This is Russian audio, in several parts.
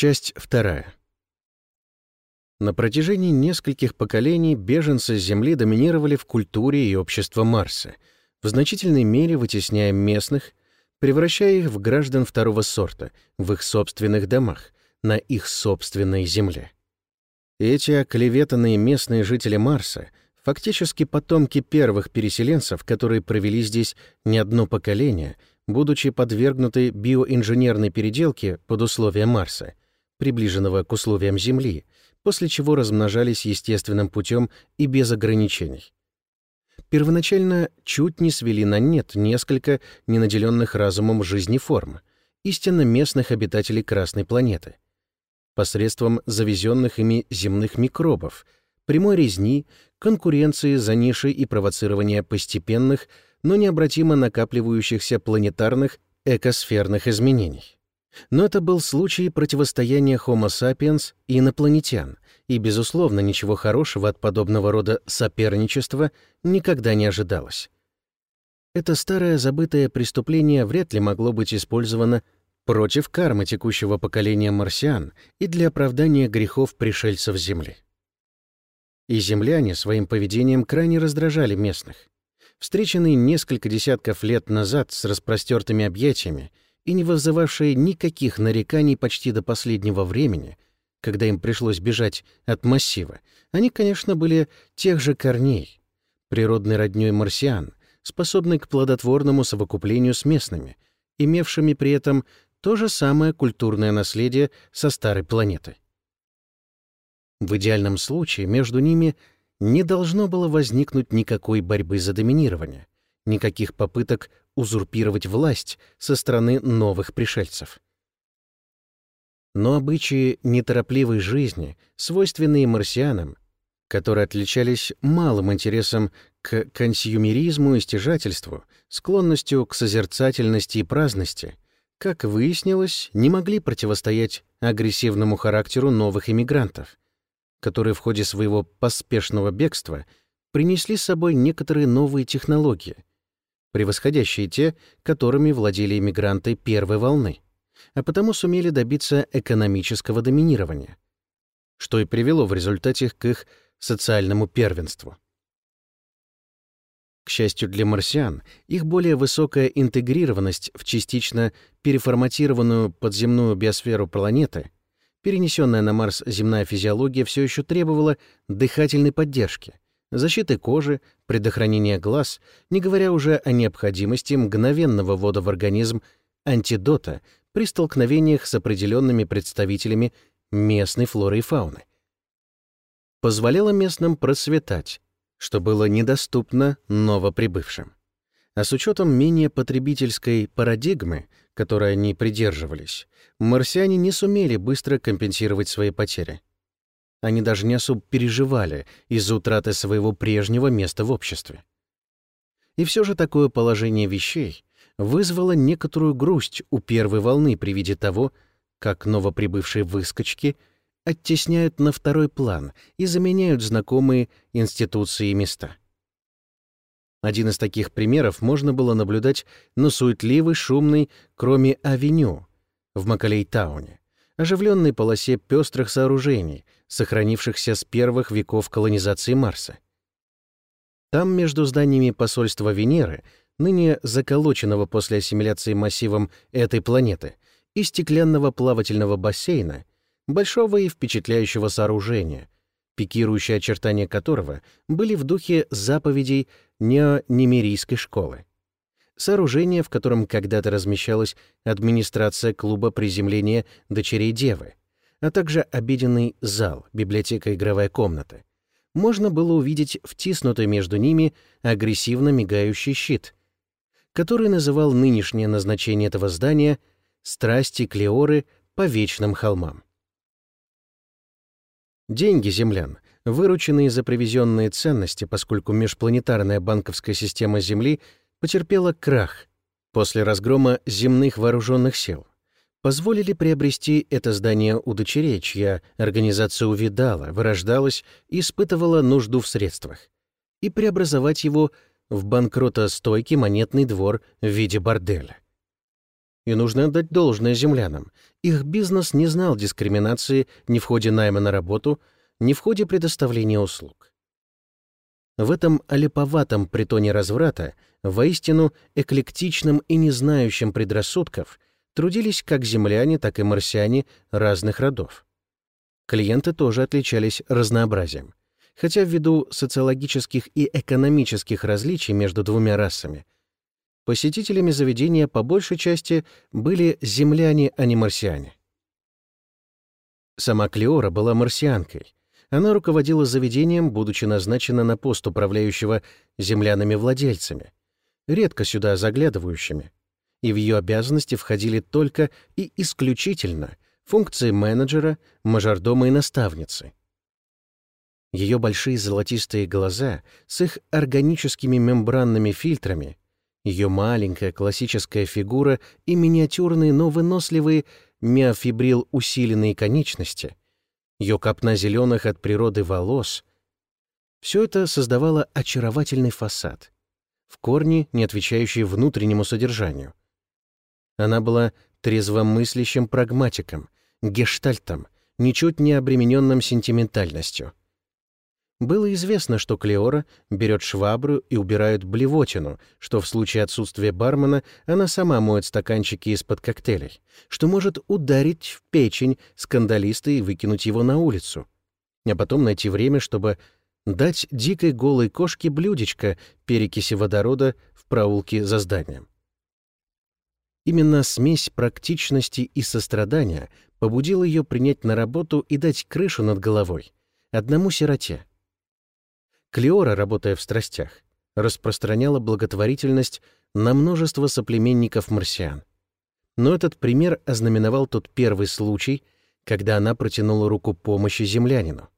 Часть вторая. На протяжении нескольких поколений беженцы с Земли доминировали в культуре и обществе Марса, в значительной мере вытесняя местных, превращая их в граждан второго сорта, в их собственных домах, на их собственной Земле. Эти оклеветанные местные жители Марса — фактически потомки первых переселенцев, которые провели здесь не одно поколение, будучи подвергнуты биоинженерной переделке под условия Марса, приближенного к условиям Земли, после чего размножались естественным путем и без ограничений. Первоначально чуть не свели на нет несколько ненаделенных разумом жизни форм, истинно местных обитателей Красной планеты, посредством завезенных ими земных микробов, прямой резни, конкуренции за ниши и провоцирования постепенных, но необратимо накапливающихся планетарных экосферных изменений. Но это был случай противостояния Homo sapiens и инопланетян, и, безусловно, ничего хорошего от подобного рода соперничества никогда не ожидалось. Это старое забытое преступление вряд ли могло быть использовано против кармы текущего поколения марсиан и для оправдания грехов пришельцев Земли. И земляне своим поведением крайне раздражали местных. Встреченные несколько десятков лет назад с распростертыми объятиями и не вызывавшие никаких нареканий почти до последнего времени, когда им пришлось бежать от массива, они, конечно, были тех же корней, природной роднёй марсиан, способной к плодотворному совокуплению с местными, имевшими при этом то же самое культурное наследие со старой планеты. В идеальном случае между ними не должно было возникнуть никакой борьбы за доминирование, никаких попыток узурпировать власть со стороны новых пришельцев. Но обычаи неторопливой жизни, свойственные марсианам, которые отличались малым интересом к консюмеризму и стяжательству, склонностью к созерцательности и праздности, как выяснилось, не могли противостоять агрессивному характеру новых иммигрантов, которые в ходе своего поспешного бегства принесли с собой некоторые новые технологии, превосходящие те, которыми владели иммигранты первой волны, а потому сумели добиться экономического доминирования, что и привело в результате к их социальному первенству. К счастью для марсиан, их более высокая интегрированность в частично переформатированную подземную биосферу планеты, перенесенная на Марс земная физиология все еще требовала дыхательной поддержки — защиты кожи, предохранения глаз, не говоря уже о необходимости мгновенного ввода в организм антидота при столкновениях с определенными представителями местной флоры и фауны. Позволяло местным процветать, что было недоступно новоприбывшим. А с учетом менее потребительской парадигмы, которой они придерживались, марсиане не сумели быстро компенсировать свои потери. Они даже не особо переживали из-за утраты своего прежнего места в обществе. И все же такое положение вещей вызвало некоторую грусть у первой волны при виде того, как новоприбывшие выскочки оттесняют на второй план и заменяют знакомые институции и места. Один из таких примеров можно было наблюдать на суетливой, шумной, кроме авеню в Макалей-тауне, оживленной полосе пестрых сооружений — сохранившихся с первых веков колонизации Марса. Там между зданиями посольства Венеры, ныне заколоченного после ассимиляции массивом этой планеты, и стеклянного плавательного бассейна, большого и впечатляющего сооружения, пикирующие очертания которого были в духе заповедей неонемерийской школы. Сооружение, в котором когда-то размещалась администрация клуба приземления дочерей Девы, а также обеденный зал, библиотека игровая комната. Можно было увидеть втиснутый между ними агрессивно мигающий щит, который называл нынешнее назначение этого здания «Страсти Клеоры по вечным холмам». Деньги землян, вырученные за привезенные ценности, поскольку межпланетарная банковская система Земли потерпела крах после разгрома земных вооруженных сил позволили приобрести это здание у дочерей, чья организация увидала, вырождалась и испытывала нужду в средствах, и преобразовать его в банкротостойкий монетный двор в виде борделя. И нужно отдать должное землянам. Их бизнес не знал дискриминации ни в ходе найма на работу, ни в ходе предоставления услуг. В этом олиповатом притоне разврата, воистину эклектичном и не знающем предрассудков, трудились как земляне, так и марсиане разных родов. Клиенты тоже отличались разнообразием. Хотя ввиду социологических и экономических различий между двумя расами, посетителями заведения по большей части были земляне, а не марсиане. Сама Клеора была марсианкой, она руководила заведением, будучи назначена на пост управляющего землянами-владельцами, редко сюда заглядывающими, и в ее обязанности входили только и исключительно функции менеджера, мажордома и наставницы. Ее большие золотистые глаза с их органическими мембранными фильтрами, ее маленькая классическая фигура и миниатюрные, но выносливые миофибрил усиленные конечности — ее копна зеленых от природы волос. Все это создавало очаровательный фасад, в корне не отвечающий внутреннему содержанию. Она была трезвомыслящим прагматиком, гештальтом, ничуть не обремененным сентиментальностью. Было известно, что Клеора берет швабру и убирает блевотину, что в случае отсутствия бармена она сама моет стаканчики из-под коктейлей, что может ударить в печень скандалиста и выкинуть его на улицу, а потом найти время, чтобы дать дикой голой кошке блюдечко перекиси водорода в проулке за зданием. Именно смесь практичности и сострадания побудила ее принять на работу и дать крышу над головой одному сироте, Клеора, работая в страстях, распространяла благотворительность на множество соплеменников-марсиан. Но этот пример ознаменовал тот первый случай, когда она протянула руку помощи землянину.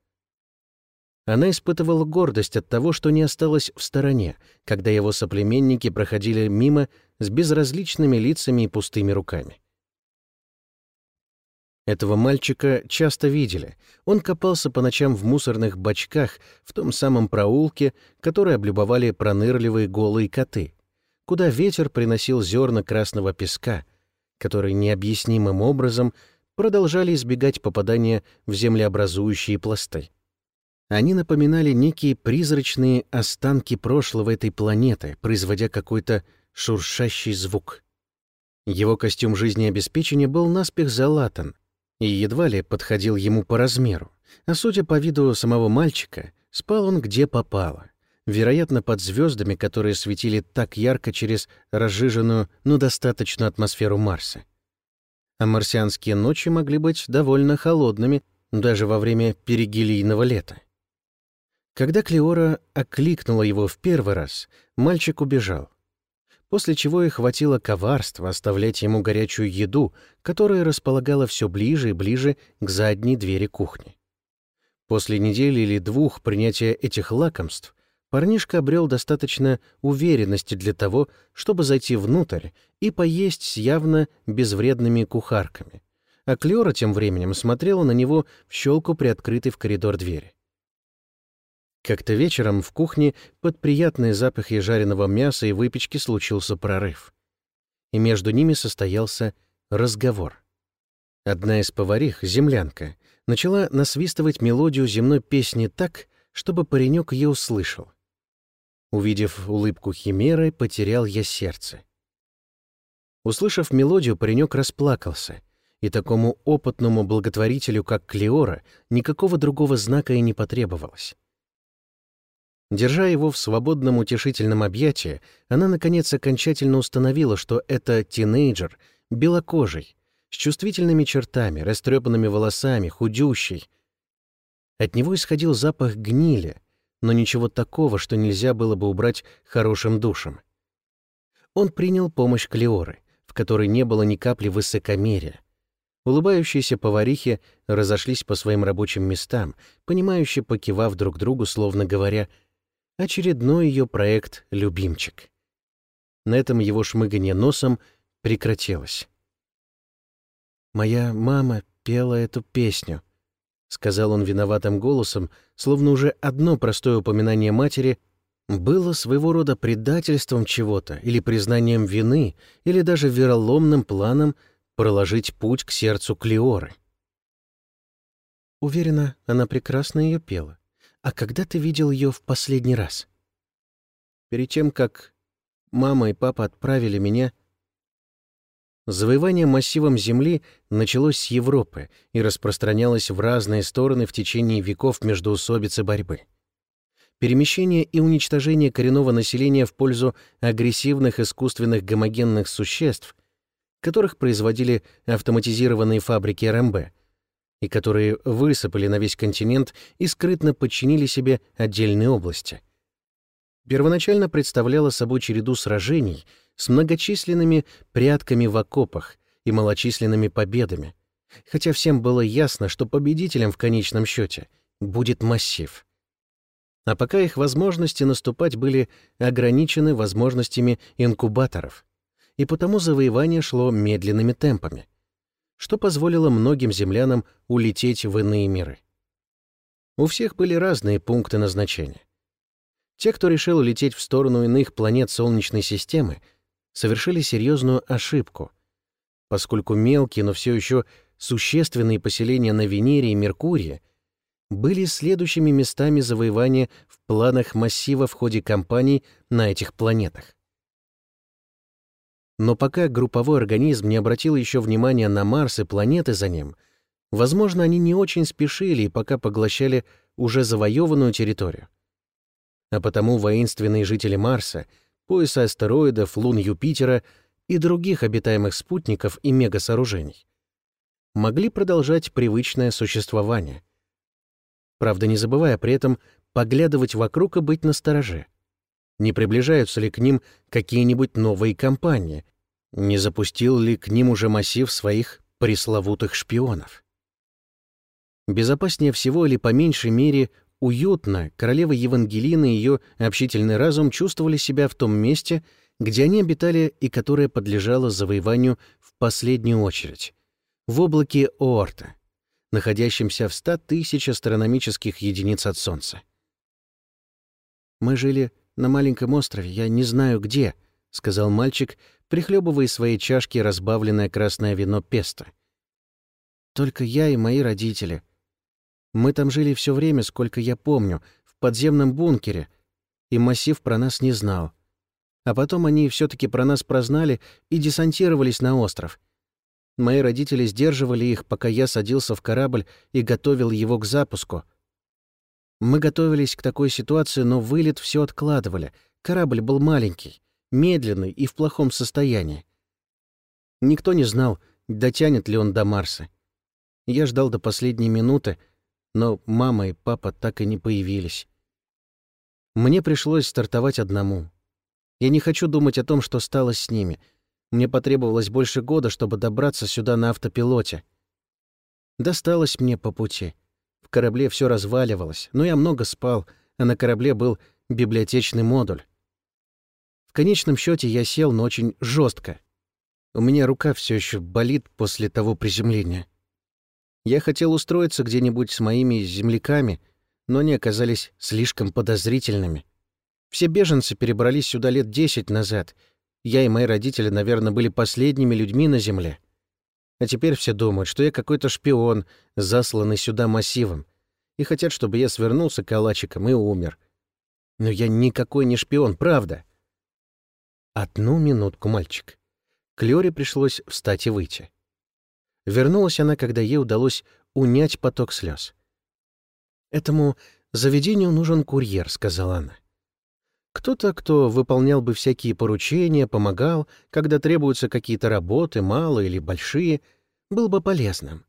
Она испытывала гордость от того, что не осталась в стороне, когда его соплеменники проходили мимо с безразличными лицами и пустыми руками. Этого мальчика часто видели. Он копался по ночам в мусорных бачках в том самом проулке, который облюбовали пронырливые голые коты, куда ветер приносил зерна красного песка, которые необъяснимым образом продолжали избегать попадания в землеобразующие пласты. Они напоминали некие призрачные останки прошлого этой планеты, производя какой-то шуршащий звук. Его костюм жизнеобеспечения был наспех залатан, и едва ли подходил ему по размеру. А судя по виду самого мальчика, спал он где попало. Вероятно, под звездами, которые светили так ярко через разжиженную, но достаточно атмосферу Марса. А марсианские ночи могли быть довольно холодными даже во время перигелийного лета. Когда Клеора окликнула его в первый раз, мальчик убежал после чего и хватило коварства оставлять ему горячую еду, которая располагала все ближе и ближе к задней двери кухни. После недели или двух принятия этих лакомств парнишка обрел достаточно уверенности для того, чтобы зайти внутрь и поесть с явно безвредными кухарками. А Клёра тем временем смотрела на него в щелку приоткрытой в коридор двери. Как-то вечером в кухне под приятные запахи жареного мяса и выпечки случился прорыв. И между ними состоялся разговор. Одна из поварих, землянка, начала насвистывать мелодию земной песни так, чтобы паренек ее услышал. Увидев улыбку химеры, потерял я сердце. Услышав мелодию, паренек расплакался, и такому опытному благотворителю, как Клеора, никакого другого знака и не потребовалось. Держа его в свободном утешительном объятии, она, наконец, окончательно установила, что это тинейджер, белокожий, с чувствительными чертами, растрепанными волосами, худющий. От него исходил запах гнили, но ничего такого, что нельзя было бы убрать хорошим душем. Он принял помощь Клеоры, в которой не было ни капли высокомерия. Улыбающиеся поварихи разошлись по своим рабочим местам, понимающе покивав друг другу, словно говоря — очередной ее проект «Любимчик». На этом его шмыганье носом прекратилось. «Моя мама пела эту песню», — сказал он виноватым голосом, словно уже одно простое упоминание матери было своего рода предательством чего-то или признанием вины, или даже вероломным планом проложить путь к сердцу Клеоры. Уверена, она прекрасно ее пела. А когда ты видел ее в последний раз? Перед тем, как мама и папа отправили меня... Завоевание массивом Земли началось с Европы и распространялось в разные стороны в течение веков междоусобицы борьбы. Перемещение и уничтожение коренного населения в пользу агрессивных искусственных гомогенных существ, которых производили автоматизированные фабрики РМБ, и которые высыпали на весь континент и скрытно подчинили себе отдельные области. Первоначально представляла собой череду сражений с многочисленными прятками в окопах и малочисленными победами, хотя всем было ясно, что победителем в конечном счете будет массив. А пока их возможности наступать были ограничены возможностями инкубаторов, и потому завоевание шло медленными темпами что позволило многим землянам улететь в иные миры. У всех были разные пункты назначения. Те, кто решил улететь в сторону иных планет Солнечной системы, совершили серьезную ошибку, поскольку мелкие, но все еще существенные поселения на Венере и Меркурии были следующими местами завоевания в планах массива в ходе кампаний на этих планетах. Но пока групповой организм не обратил еще внимания на Марс и планеты за ним, возможно, они не очень спешили и пока поглощали уже завоеванную территорию. А потому воинственные жители Марса, пояса астероидов, лун Юпитера и других обитаемых спутников и мегасооружений могли продолжать привычное существование. Правда, не забывая при этом поглядывать вокруг и быть настороже. Не приближаются ли к ним какие-нибудь новые компании, не запустил ли к ним уже массив своих пресловутых шпионов? Безопаснее всего или по меньшей мере уютно королева Евангелина и ее общительный разум чувствовали себя в том месте, где они обитали и которое подлежало завоеванию в последнюю очередь, в облаке Оорта, находящемся в ста тысяч астрономических единиц от Солнца. «Мы жили на маленьком острове, я не знаю где», — сказал мальчик, прихлебывая из своей чашки разбавленное красное вино песто. «Только я и мои родители. Мы там жили все время, сколько я помню, в подземном бункере, и массив про нас не знал. А потом они все таки про нас прознали и десантировались на остров. Мои родители сдерживали их, пока я садился в корабль и готовил его к запуску. Мы готовились к такой ситуации, но вылет все откладывали. Корабль был маленький медленный и в плохом состоянии. Никто не знал, дотянет ли он до Марса. Я ждал до последней минуты, но мама и папа так и не появились. Мне пришлось стартовать одному. Я не хочу думать о том, что стало с ними. Мне потребовалось больше года, чтобы добраться сюда на автопилоте. Досталось мне по пути. Корабле все разваливалось, но я много спал, а на корабле был библиотечный модуль. В конечном счете я сел, но очень жестко. У меня рука все еще болит после того приземления. Я хотел устроиться где-нибудь с моими земляками, но они оказались слишком подозрительными. Все беженцы перебрались сюда лет десять назад. Я и мои родители, наверное, были последними людьми на Земле. А теперь все думают, что я какой-то шпион, засланный сюда массивом, и хотят, чтобы я свернулся калачиком и умер. Но я никакой не шпион, правда. «Одну минутку, мальчик». Клёре пришлось встать и выйти. Вернулась она, когда ей удалось унять поток слез. «Этому заведению нужен курьер», — сказала она. «Кто-то, кто выполнял бы всякие поручения, помогал, когда требуются какие-то работы, малые или большие, был бы полезным.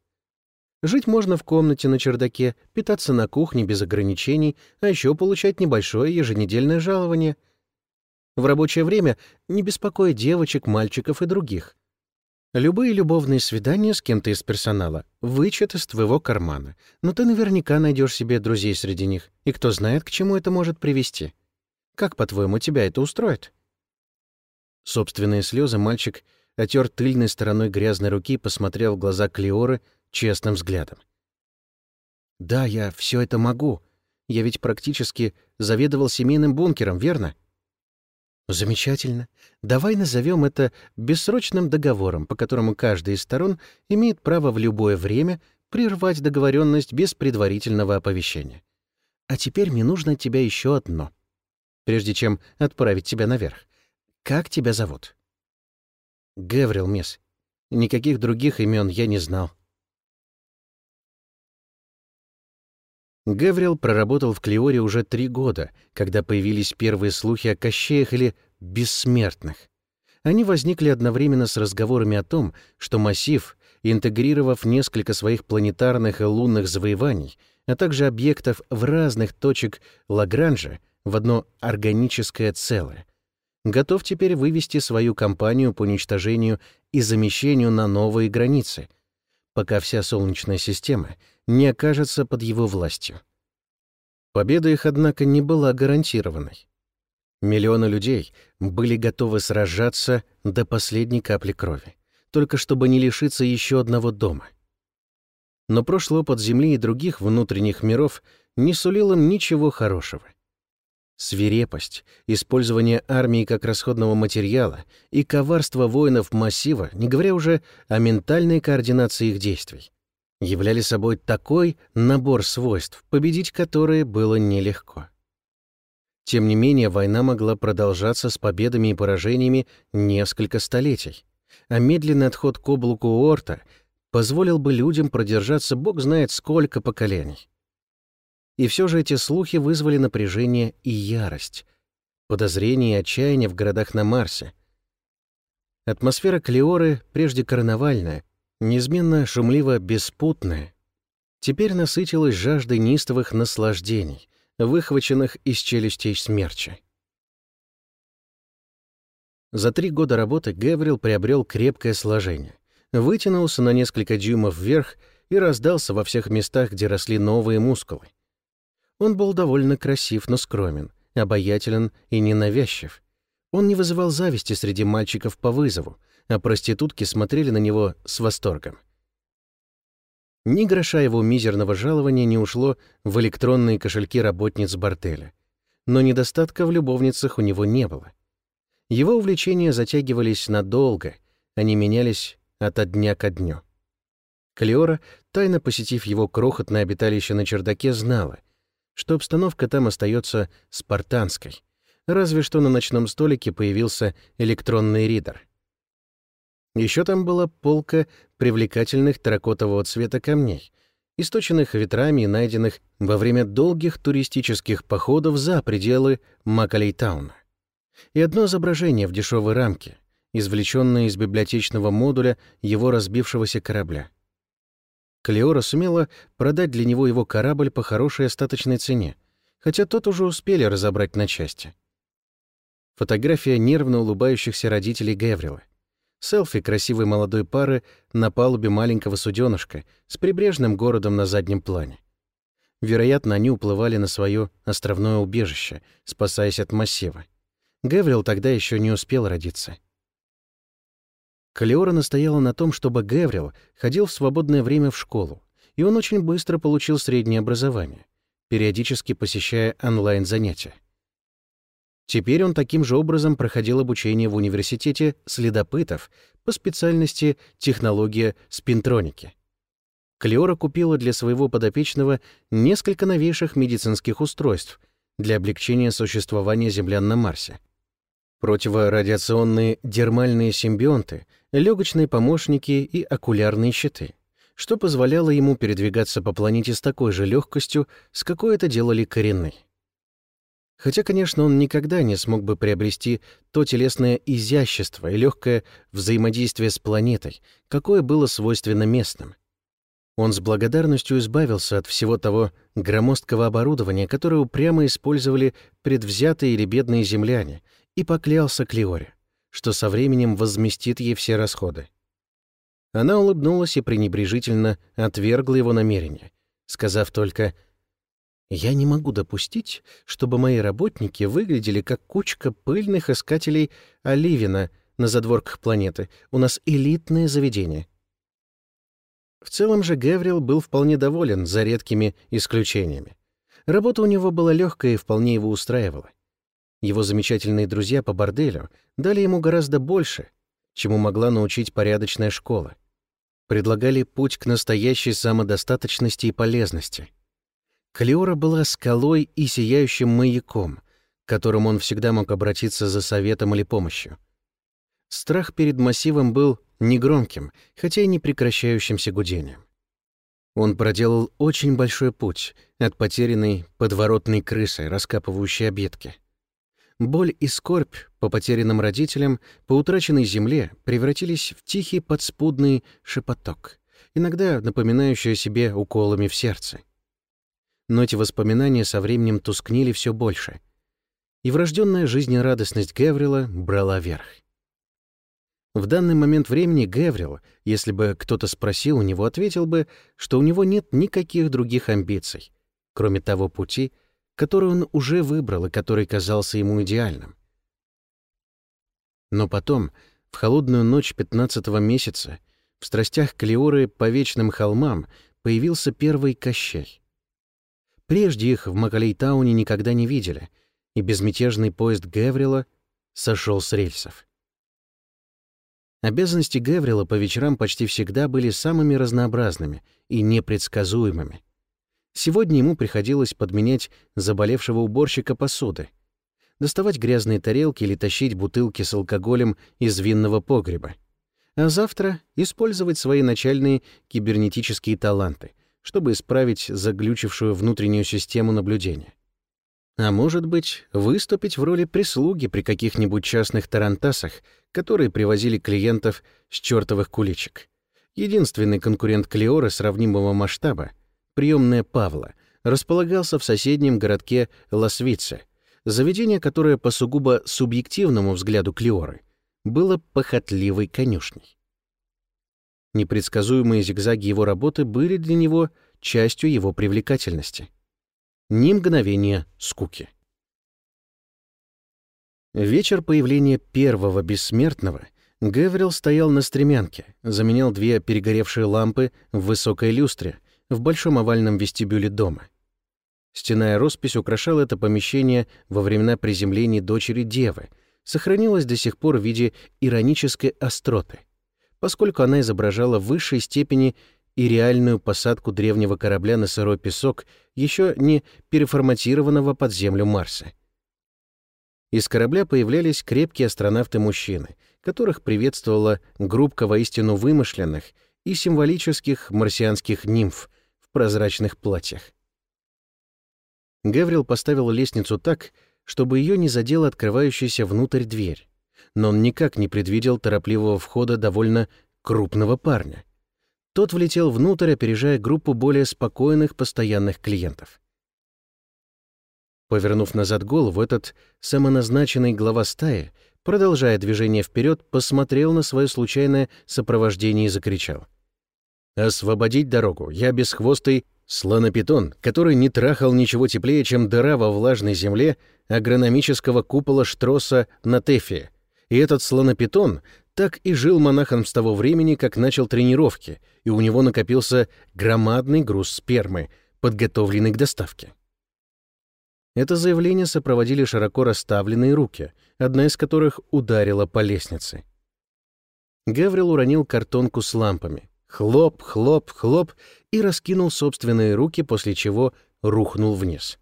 Жить можно в комнате на чердаке, питаться на кухне без ограничений, а еще получать небольшое еженедельное жалование — в рабочее время не беспокой девочек, мальчиков и других. Любые любовные свидания с кем-то из персонала вычет из твоего кармана, но ты наверняка найдешь себе друзей среди них, и кто знает, к чему это может привести. Как, по-твоему, тебя это устроит? Собственные слезы мальчик отер тыльной стороной грязной руки и посмотрел в глаза Клеоры честным взглядом. «Да, я все это могу. Я ведь практически заведовал семейным бункером, верно? Замечательно. Давай назовем это бессрочным договором, по которому каждая из сторон имеет право в любое время прервать договоренность без предварительного оповещения. А теперь мне нужно от тебя еще одно. Прежде чем отправить тебя наверх. Как тебя зовут? Гаврил, мисс. Никаких других имен я не знал. Гаврил проработал в Клеоре уже три года, когда появились первые слухи о Кощеях или «бессмертных». Они возникли одновременно с разговорами о том, что массив, интегрировав несколько своих планетарных и лунных завоеваний, а также объектов в разных точек Лагранжа в одно органическое целое, готов теперь вывести свою кампанию по уничтожению и замещению на новые границы, пока вся Солнечная система не окажется под его властью. Победа их, однако, не была гарантированной. Миллионы людей были готовы сражаться до последней капли крови, только чтобы не лишиться еще одного дома. Но прошлый опыт Земли и других внутренних миров не сулил им ничего хорошего. Свирепость, использование армии как расходного материала и коварство воинов массива, не говоря уже о ментальной координации их действий, являли собой такой набор свойств, победить которые было нелегко. Тем не менее, война могла продолжаться с победами и поражениями несколько столетий, а медленный отход к облаку Орта позволил бы людям продержаться бог знает сколько поколений. И все же эти слухи вызвали напряжение и ярость, подозрение и отчаяние в городах на Марсе. Атмосфера Клеоры, прежде карнавальная, неизменно шумливо беспутная, теперь насытилась жаждой нистовых наслаждений, выхваченных из челюстей смерча. За три года работы Гаврил приобрел крепкое сложение, вытянулся на несколько дюймов вверх и раздался во всех местах, где росли новые мускулы. Он был довольно красив, но скромен, обаятелен и ненавязчив. Он не вызывал зависти среди мальчиков по вызову, а проститутки смотрели на него с восторгом. Ни гроша его мизерного жалования не ушло в электронные кошельки работниц бортеля. Но недостатка в любовницах у него не было. Его увлечения затягивались надолго, они менялись ото дня ко дню. Клеора, тайно посетив его крохотное обиталище на чердаке, знала, что обстановка там остается спартанской, разве что на ночном столике появился электронный ридер — еще там была полка привлекательных терракотового цвета камней, источенных ветрами и найденных во время долгих туристических походов за пределы Макалейтауна. И одно изображение в дешевой рамке, извлеченное из библиотечного модуля его разбившегося корабля. Клеора сумела продать для него его корабль по хорошей остаточной цене, хотя тот уже успели разобрать на части. Фотография нервно улыбающихся родителей Геврила. Селфи красивой молодой пары на палубе маленького суденышка с прибрежным городом на заднем плане. Вероятно, они уплывали на свое островное убежище, спасаясь от массива. Геврил тогда еще не успел родиться. Калиора настояла на том, чтобы Геврил ходил в свободное время в школу, и он очень быстро получил среднее образование, периодически посещая онлайн-занятия. Теперь он таким же образом проходил обучение в университете следопытов по специальности технология спинтроники. Клеора купила для своего подопечного несколько новейших медицинских устройств для облегчения существования землян на Марсе. Противорадиационные дермальные симбионты, легочные помощники и окулярные щиты, что позволяло ему передвигаться по планете с такой же легкостью, с какой это делали коренные. Хотя, конечно, он никогда не смог бы приобрести то телесное изящество и легкое взаимодействие с планетой, какое было свойственно местным. Он с благодарностью избавился от всего того громоздкого оборудования, которое упрямо использовали предвзятые или бедные земляне, и поклялся Клеоре, что со временем возместит ей все расходы. Она улыбнулась и пренебрежительно отвергла его намерение, сказав только — я не могу допустить, чтобы мои работники выглядели как кучка пыльных искателей оливина на задворках планеты. У нас элитное заведение. В целом же Геврил был вполне доволен, за редкими исключениями. Работа у него была легкая и вполне его устраивала. Его замечательные друзья по борделю дали ему гораздо больше, чему могла научить порядочная школа. Предлагали путь к настоящей самодостаточности и полезности. Калиора была скалой и сияющим маяком, к которому он всегда мог обратиться за советом или помощью. Страх перед массивом был негромким, хотя и не прекращающимся гудением. Он проделал очень большой путь от потерянной подворотной крысы, раскапывающей объедки. Боль и скорбь по потерянным родителям, по утраченной земле превратились в тихий подспудный шепоток, иногда напоминающий о себе уколами в сердце. Но эти воспоминания со временем тускнели все больше, и врожденная жизнерадостность Геврила брала верх. В данный момент времени Геврил, если бы кто-то спросил у него, ответил бы, что у него нет никаких других амбиций, кроме того пути, который он уже выбрал и который казался ему идеальным. Но потом, в холодную ночь пятнадцатого месяца, в страстях Клеоры по вечным холмам появился первый Кощей. Прежде их в Макалейтауне никогда не видели, и безмятежный поезд Геврила сошел с рельсов. Обязанности Геврила по вечерам почти всегда были самыми разнообразными и непредсказуемыми. Сегодня ему приходилось подменять заболевшего уборщика посуды, доставать грязные тарелки или тащить бутылки с алкоголем из винного погреба. А завтра использовать свои начальные кибернетические таланты, чтобы исправить заглючившую внутреннюю систему наблюдения. А может быть, выступить в роли прислуги при каких-нибудь частных тарантасах, которые привозили клиентов с чертовых куличек. Единственный конкурент Клеора сравнимого масштаба, приемная Павла, располагался в соседнем городке Лосвице, заведение, которое по сугубо субъективному взгляду Клеоры было похотливой конюшней. Непредсказуемые зигзаги его работы были для него частью его привлекательности — ни мгновения скуки. Вечер появления первого бессмертного Геврил стоял на стремянке, заменял две перегоревшие лампы в высокой люстре в большом овальном вестибюле дома. Стенная роспись украшала это помещение во времена приземления дочери Девы, сохранилась до сих пор в виде иронической остроты, поскольку она изображала в высшей степени и реальную посадку древнего корабля на сырой песок, еще не переформатированного под землю Марса. Из корабля появлялись крепкие астронавты-мужчины, которых приветствовала группка воистину вымышленных и символических марсианских нимф прозрачных платьях. Гаврил поставил лестницу так, чтобы ее не задела открывающаяся внутрь дверь, но он никак не предвидел торопливого входа довольно крупного парня — тот влетел внутрь, опережая группу более спокойных постоянных клиентов. Повернув назад голову, этот самоназначенный глава стаи, продолжая движение вперед, посмотрел на свое случайное сопровождение и закричал. «Освободить дорогу! Я бесхвостый слонопитон, который не трахал ничего теплее, чем дыра во влажной земле агрономического купола Штроса на Тефе. И этот слонопитон так и жил монахом с того времени, как начал тренировки, и у него накопился громадный груз спермы, подготовленный к доставке. Это заявление сопроводили широко расставленные руки, одна из которых ударила по лестнице. Гаврил уронил картонку с лампами. Хлоп, хлоп, хлоп, и раскинул собственные руки, после чего рухнул вниз.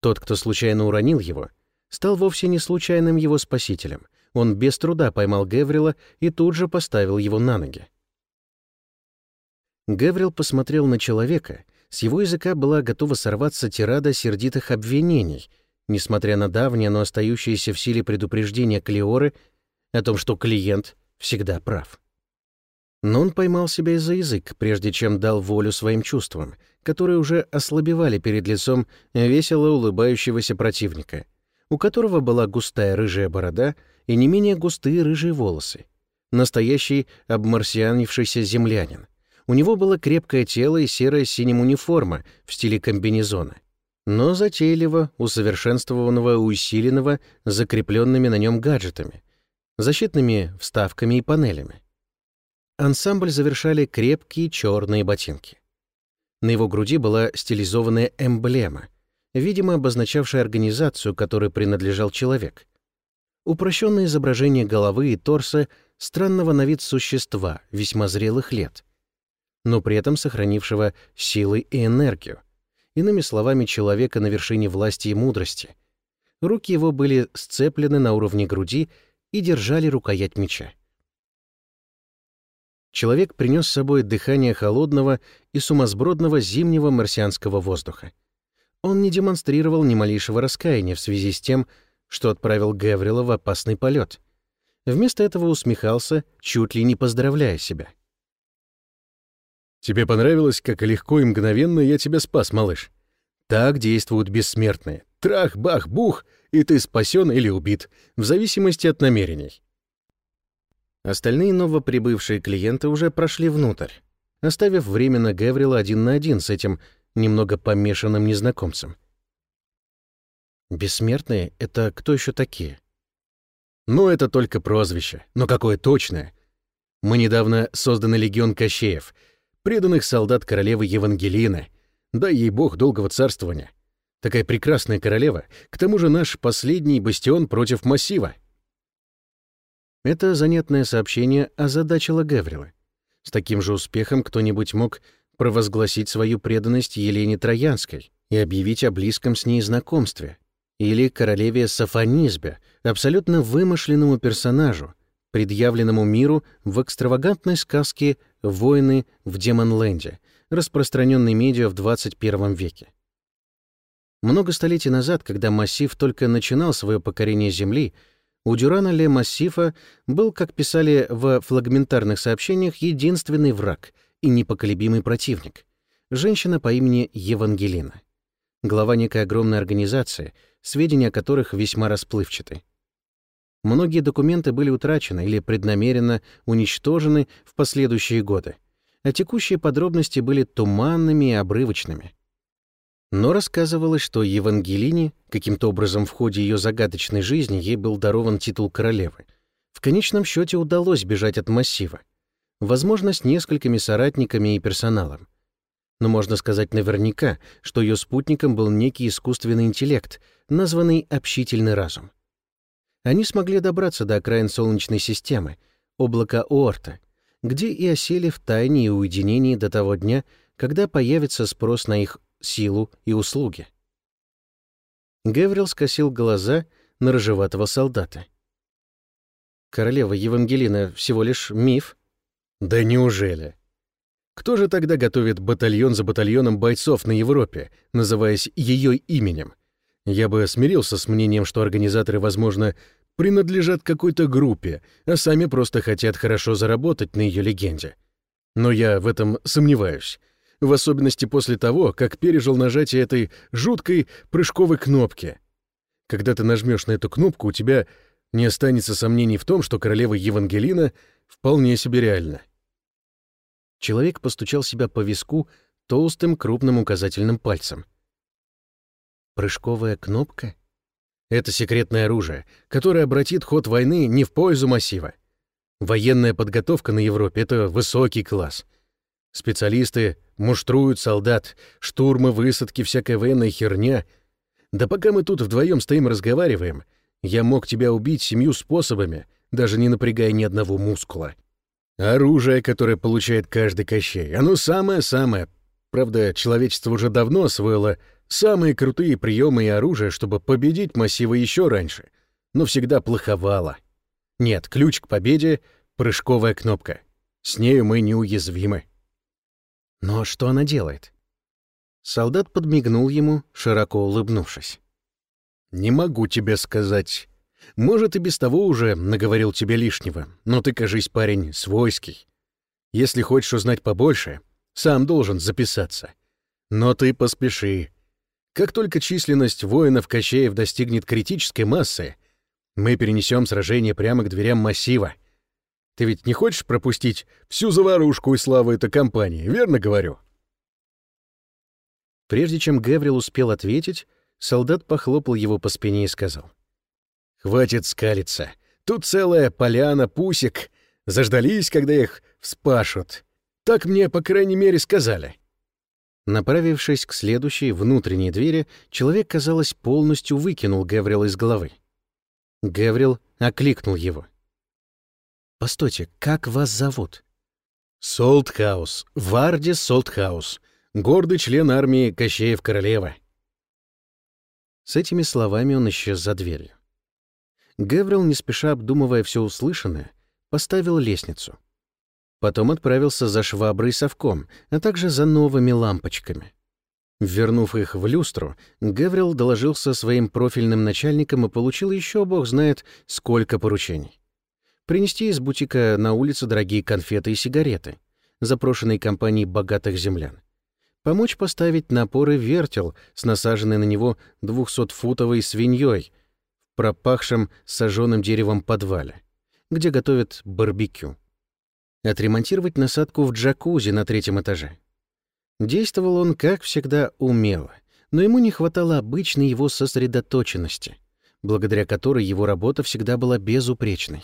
Тот, кто случайно уронил его, стал вовсе не случайным его спасителем — он без труда поймал Геврила и тут же поставил его на ноги. Геврил посмотрел на человека, с его языка была готова сорваться тирада сердитых обвинений, несмотря на давнее, но остающееся в силе предупреждение Клеоры о том, что клиент всегда прав. Но он поймал себя из-за язык, прежде чем дал волю своим чувствам, которые уже ослабевали перед лицом весело улыбающегося противника, у которого была густая рыжая борода и не менее густые рыжие волосы. Настоящий обмарсианившийся землянин. У него было крепкое тело и серая синим униформа в стиле комбинезона. Но затейливо, усовершенствованного и усиленного закрепленными на нем гаджетами, защитными вставками и панелями. Ансамбль завершали крепкие черные ботинки. На его груди была стилизованная эмблема, видимо, обозначавшая организацию, которой принадлежал человек. Упрощенное изображение головы и торса странного на вид существа весьма зрелых лет, но при этом сохранившего силы и энергию, иными словами, человека на вершине власти и мудрости. Руки его были сцеплены на уровне груди и держали рукоять меча. Человек принес с собой дыхание холодного и сумасбродного зимнего марсианского воздуха. Он не демонстрировал ни малейшего раскаяния в связи с тем, что отправил Гаврила в опасный полет. Вместо этого усмехался, чуть ли не поздравляя себя. «Тебе понравилось, как легко и мгновенно я тебя спас, малыш? Так действуют бессмертные. Трах, бах, бух, и ты спасен или убит, в зависимости от намерений». Остальные новоприбывшие клиенты уже прошли внутрь, оставив временно Гаврила один на один с этим немного помешанным незнакомцем. Бессмертные — это кто еще такие? Ну, это только прозвище. Но какое точное? Мы недавно созданы легион Кощеев, преданных солдат королевы Евангелины. Дай ей бог долгого царствования. Такая прекрасная королева, к тому же наш последний бастион против массива. Это занятное сообщение озадачило Гаврила. С таким же успехом кто-нибудь мог провозгласить свою преданность Елене Троянской и объявить о близком с ней знакомстве, или королеве Сафонизбе, абсолютно вымышленному персонажу, предъявленному миру в экстравагантной сказке «Войны в Демонленде», распространенной медиа в 21 веке. Много столетий назад, когда массив только начинал свое покорение Земли, у Дюрана Ле Массифа был, как писали в флагментарных сообщениях, единственный враг и непоколебимый противник — женщина по имени Евангелина глава некой огромной организации, сведения о которых весьма расплывчаты. Многие документы были утрачены или преднамеренно уничтожены в последующие годы, а текущие подробности были туманными и обрывочными. Но рассказывалось, что Евангелине, каким-то образом в ходе ее загадочной жизни, ей был дарован титул королевы. В конечном счете удалось бежать от массива. Возможно, с несколькими соратниками и персоналом но можно сказать наверняка, что ее спутником был некий искусственный интеллект, названный общительный разум. Они смогли добраться до окраин Солнечной системы, облака Оорта, где и осели в тайне и уединении до того дня, когда появится спрос на их силу и услуги. Геврил скосил глаза на рыжеватого солдата. «Королева Евангелина всего лишь миф?» «Да неужели?» Кто же тогда готовит батальон за батальоном бойцов на Европе, называясь ее именем? Я бы смирился с мнением, что организаторы, возможно, принадлежат какой-то группе, а сами просто хотят хорошо заработать на ее легенде. Но я в этом сомневаюсь. В особенности после того, как пережил нажатие этой жуткой прыжковой кнопки. Когда ты нажмешь на эту кнопку, у тебя не останется сомнений в том, что королева Евангелина вполне себе реальна. Человек постучал себя по виску толстым крупным указательным пальцем. Прыжковая кнопка? Это секретное оружие, которое обратит ход войны не в пользу массива. Военная подготовка на Европе — это высокий класс. Специалисты муштруют солдат, штурмы, высадки, всякая военная херня. Да пока мы тут вдвоем стоим разговариваем, я мог тебя убить семью способами, даже не напрягая ни одного мускула. Оружие, которое получает каждый Кощей, оно самое-самое. Правда, человечество уже давно освоило самые крутые приемы и оружие, чтобы победить массивы еще раньше, но всегда плоховало. Нет, ключ к победе — прыжковая кнопка. С нею мы неуязвимы. Но что она делает? Солдат подмигнул ему, широко улыбнувшись. «Не могу тебе сказать. Может, и без того уже наговорил тебе лишнего, но ты, кажись, парень свойский. Если хочешь узнать побольше, сам должен записаться. Но ты поспеши. Как только численность воинов Кощеев достигнет критической массы, мы перенесем сражение прямо к дверям массива. Ты ведь не хочешь пропустить всю заварушку и славу этой компании, верно говорю?» Прежде чем Гаврил успел ответить, солдат похлопал его по спине и сказал. Хватит скалиться. Тут целая поляна пусик. Заждались, когда их вспашут. Так мне, по крайней мере, сказали. Направившись к следующей, внутренней двери, человек, казалось, полностью выкинул Гаврила из головы. Гаврил окликнул его. «Постойте, как вас зовут?» «Солтхаус, Варди Солтхаус, гордый член армии Кощеев-Королева». С этими словами он исчез за дверью. Гаврил, не спеша обдумывая все услышанное, поставил лестницу. Потом отправился за шваброй и совком, а также за новыми лампочками. Вернув их в люстру, Гаврил доложился своим профильным начальникам и получил еще, бог знает, сколько поручений. Принести из бутика на улицу дорогие конфеты и сигареты, запрошенной компанией богатых землян. Помочь поставить напоры вертел с насаженной на него двухсотфутовой свиньей в пропахшем сожженным деревом подвале, где готовят барбекю отремонтировать насадку в джакузи на третьем этаже. Действовал он, как всегда, умело, но ему не хватало обычной его сосредоточенности, благодаря которой его работа всегда была безупречной.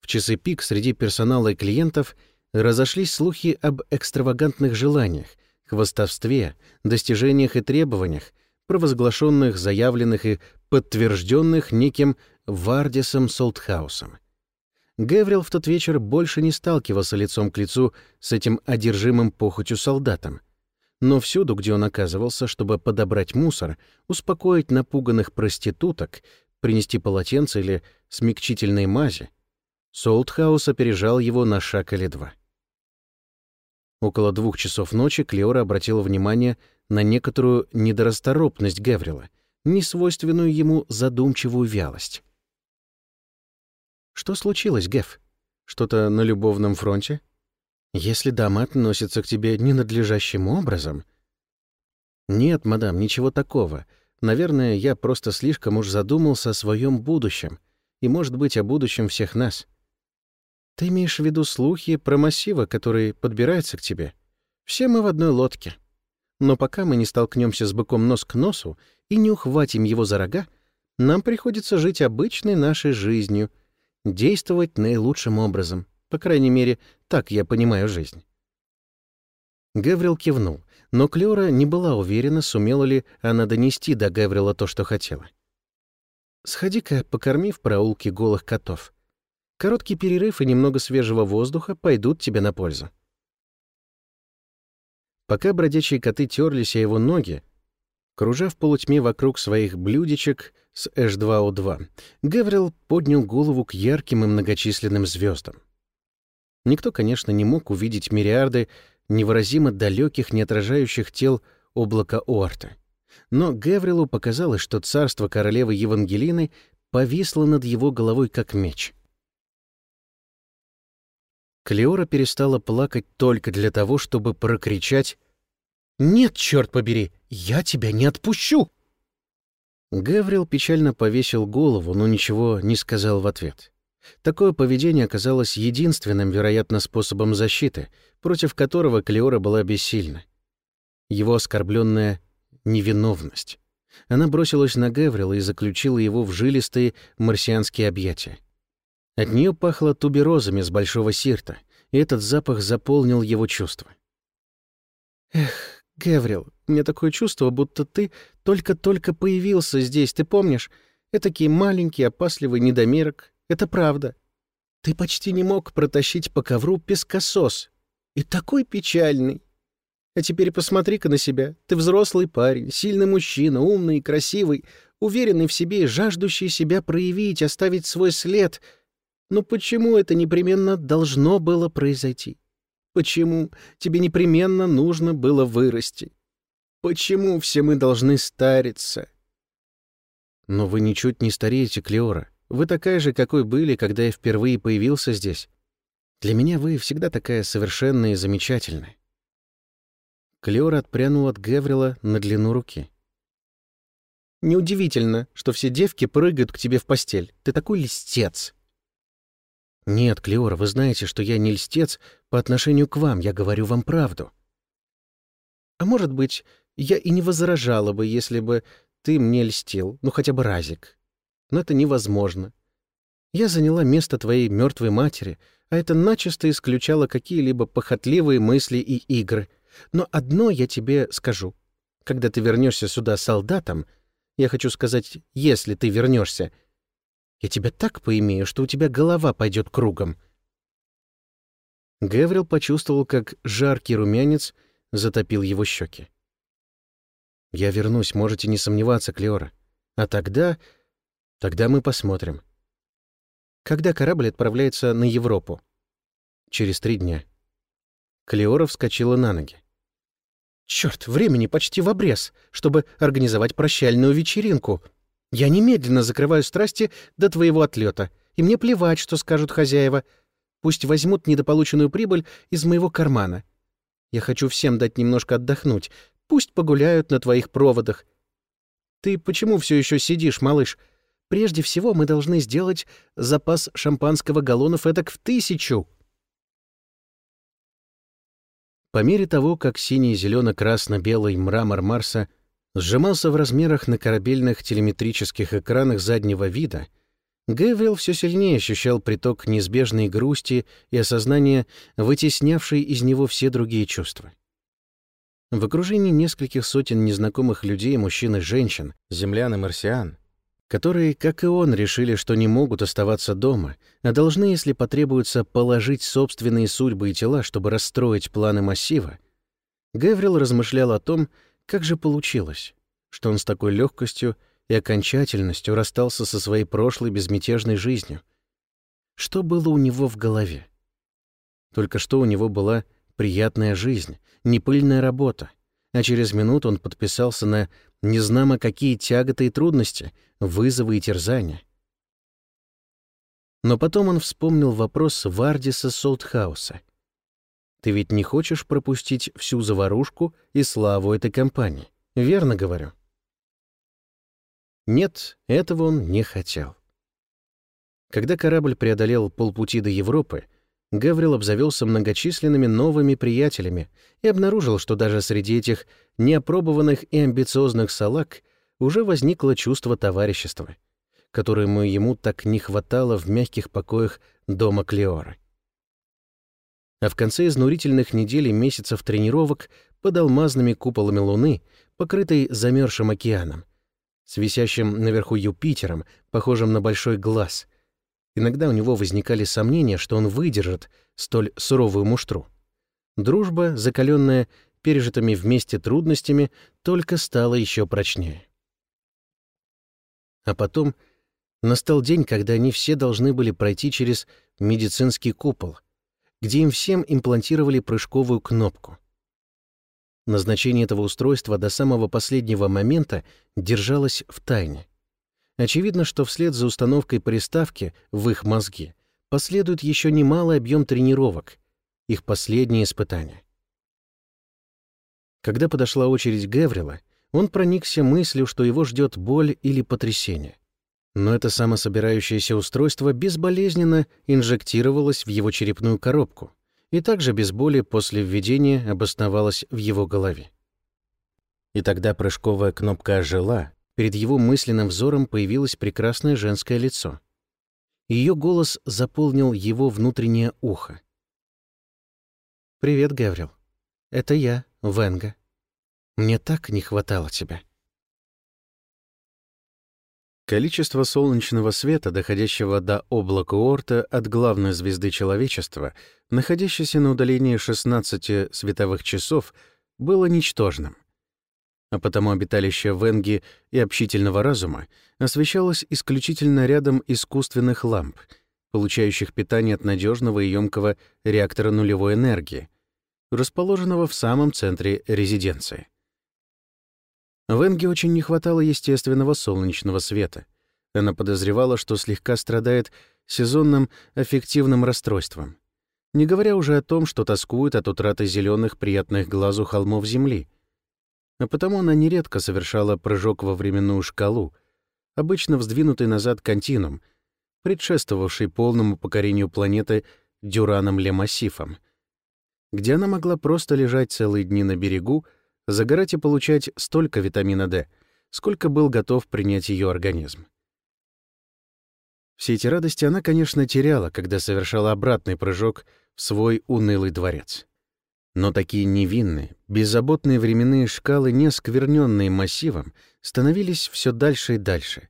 В часы пик среди персонала и клиентов разошлись слухи об экстравагантных желаниях, хвастовстве, достижениях и требованиях, провозглашенных, заявленных и подтвержденных неким Вардисом Солтхаусом — Геврил в тот вечер больше не сталкивался лицом к лицу с этим одержимым похотью солдатом. Но всюду, где он оказывался, чтобы подобрать мусор, успокоить напуганных проституток, принести полотенце или смягчительные мази, Солтхаус опережал его на шаг или два. Около двух часов ночи Клеора обратила внимание на некоторую недорасторопность Геврила, несвойственную ему задумчивую вялость. Что случилось, Геф? Что-то на любовном фронте? Если дама относится к тебе ненадлежащим образом... Нет, мадам, ничего такого. Наверное, я просто слишком уж задумался о своем будущем. И, может быть, о будущем всех нас. Ты имеешь в виду слухи про массива, который подбирается к тебе? Все мы в одной лодке. Но пока мы не столкнемся с быком нос к носу и не ухватим его за рога, нам приходится жить обычной нашей жизнью — действовать наилучшим образом. По крайней мере, так я понимаю жизнь. Гаврил кивнул, но Клёра не была уверена, сумела ли она донести до Гаврила то, что хотела. «Сходи-ка, покорми в проулке голых котов. Короткий перерыв и немного свежего воздуха пойдут тебе на пользу». Пока бродячие коты терлись о его ноги, Кружа в полутьме вокруг своих блюдечек с H2O2, Гаврил поднял голову к ярким и многочисленным звездам. Никто, конечно, не мог увидеть мириарды невыразимо далеких, не отражающих тел облака Оарта. Но Гаврилу показалось, что царство королевы Евангелины повисло над его головой как меч. Клеора перестала плакать только для того, чтобы прокричать «Нет, черт побери, я тебя не отпущу!» Гаврил печально повесил голову, но ничего не сказал в ответ. Такое поведение оказалось единственным, вероятно, способом защиты, против которого Клеора была бессильна. Его оскорбленная невиновность. Она бросилась на Гаврила и заключила его в жилистые марсианские объятия. От нее пахло туберозами с большого сирта, и этот запах заполнил его чувства. «Эх, Геврил, мне такое чувство, будто ты только-только появился здесь, ты помнишь? Этакий маленький, опасливый недомерок. Это правда. Ты почти не мог протащить по ковру пескосос. И такой печальный. А теперь посмотри-ка на себя. Ты взрослый парень, сильный мужчина, умный и красивый, уверенный в себе и жаждущий себя проявить, оставить свой след. Но почему это непременно должно было произойти? Почему тебе непременно нужно было вырасти? Почему все мы должны стариться? Но вы ничуть не стареете, Клеора. Вы такая же, какой были, когда я впервые появился здесь. Для меня вы всегда такая совершенная и замечательная. Клеора отпрянул от Геврила на длину руки. Неудивительно, что все девки прыгают к тебе в постель. Ты такой листец. «Нет, Клеора, вы знаете, что я не льстец по отношению к вам, я говорю вам правду». «А может быть, я и не возражала бы, если бы ты мне льстил, ну хотя бы разик. Но это невозможно. Я заняла место твоей мертвой матери, а это начисто исключало какие-либо похотливые мысли и игры. Но одно я тебе скажу. Когда ты вернешься сюда солдатом, я хочу сказать, если ты вернешься, я тебя так поимею, что у тебя голова пойдет кругом. Геврил почувствовал, как жаркий румянец затопил его щеки. «Я вернусь, можете не сомневаться, Клеора. А тогда... тогда мы посмотрим. Когда корабль отправляется на Европу?» «Через три дня». Клеора вскочила на ноги. «Чёрт, времени почти в обрез, чтобы организовать прощальную вечеринку. Я немедленно закрываю страсти до твоего отлета, и мне плевать, что скажут хозяева. Пусть возьмут недополученную прибыль из моего кармана. Я хочу всем дать немножко отдохнуть. Пусть погуляют на твоих проводах. Ты почему все еще сидишь, малыш? Прежде всего мы должны сделать запас шампанского галлонов эдак в тысячу. По мере того, как синий, зелено-красно-белый мрамор Марса сжимался в размерах на корабельных телеметрических экранах заднего вида, Гэврил все сильнее ощущал приток неизбежной грусти и осознания, вытеснявшей из него все другие чувства. В окружении нескольких сотен незнакомых людей, мужчин и женщин, землян и марсиан, которые, как и он, решили, что не могут оставаться дома, а должны, если потребуется, положить собственные судьбы и тела, чтобы расстроить планы массива, Гэврил размышлял о том, как же получилось, что он с такой легкостью и окончательностью расстался со своей прошлой безмятежной жизнью. Что было у него в голове? Только что у него была приятная жизнь, непыльная работа, а через минуту он подписался на незнамо какие тяготы и трудности, вызовы и терзания. Но потом он вспомнил вопрос Вардиса Солтхауса. «Ты ведь не хочешь пропустить всю заварушку и славу этой компании, верно говорю?» Нет, этого он не хотел. Когда корабль преодолел полпути до Европы, Гаврил обзавелся многочисленными новыми приятелями и обнаружил, что даже среди этих неопробованных и амбициозных салак уже возникло чувство товарищества, которому ему так не хватало в мягких покоях дома Клеора. А в конце изнурительных недель и месяцев тренировок под алмазными куполами Луны, покрытой замерзшим океаном, с висящим наверху Юпитером, похожим на большой глаз. Иногда у него возникали сомнения, что он выдержит столь суровую муштру. Дружба, закаленная пережитыми вместе трудностями, только стала еще прочнее. А потом настал день, когда они все должны были пройти через медицинский купол, где им всем имплантировали прыжковую кнопку — Назначение этого устройства до самого последнего момента держалось в тайне. Очевидно, что вслед за установкой приставки в их мозги последует еще немалый объем тренировок, их последние испытания. Когда подошла очередь Геврила, он проникся мыслью, что его ждет боль или потрясение. Но это самособирающееся устройство безболезненно инжектировалось в его черепную коробку, и также без боли после введения обосновалась в его голове. И тогда прыжковая кнопка ожила, перед его мысленным взором появилось прекрасное женское лицо. Ее голос заполнил его внутреннее ухо. «Привет, Гаврил. Это я, Венга. Мне так не хватало тебя». Количество солнечного света, доходящего до облака Орта от главной звезды человечества, находящейся на удалении 16 световых часов, было ничтожным. А потому обиталище Венги и общительного разума освещалось исключительно рядом искусственных ламп, получающих питание от надежного и емкого реактора нулевой энергии, расположенного в самом центре резиденции. Венге очень не хватало естественного солнечного света. Она подозревала, что слегка страдает сезонным аффективным расстройством. Не говоря уже о том, что тоскует от утраты зеленых приятных глазу холмов Земли. А потому она нередко совершала прыжок во временную шкалу, обычно вздвинутый назад континуум, предшествовавший полному покорению планеты Дюраном Лемассифом, где она могла просто лежать целые дни на берегу, загорать и получать столько витамина D, сколько был готов принять ее организм. Все эти радости она, конечно, теряла, когда совершала обратный прыжок в свой унылый дворец. Но такие невинные, беззаботные временные шкалы, не скверненные массивом, становились все дальше и дальше,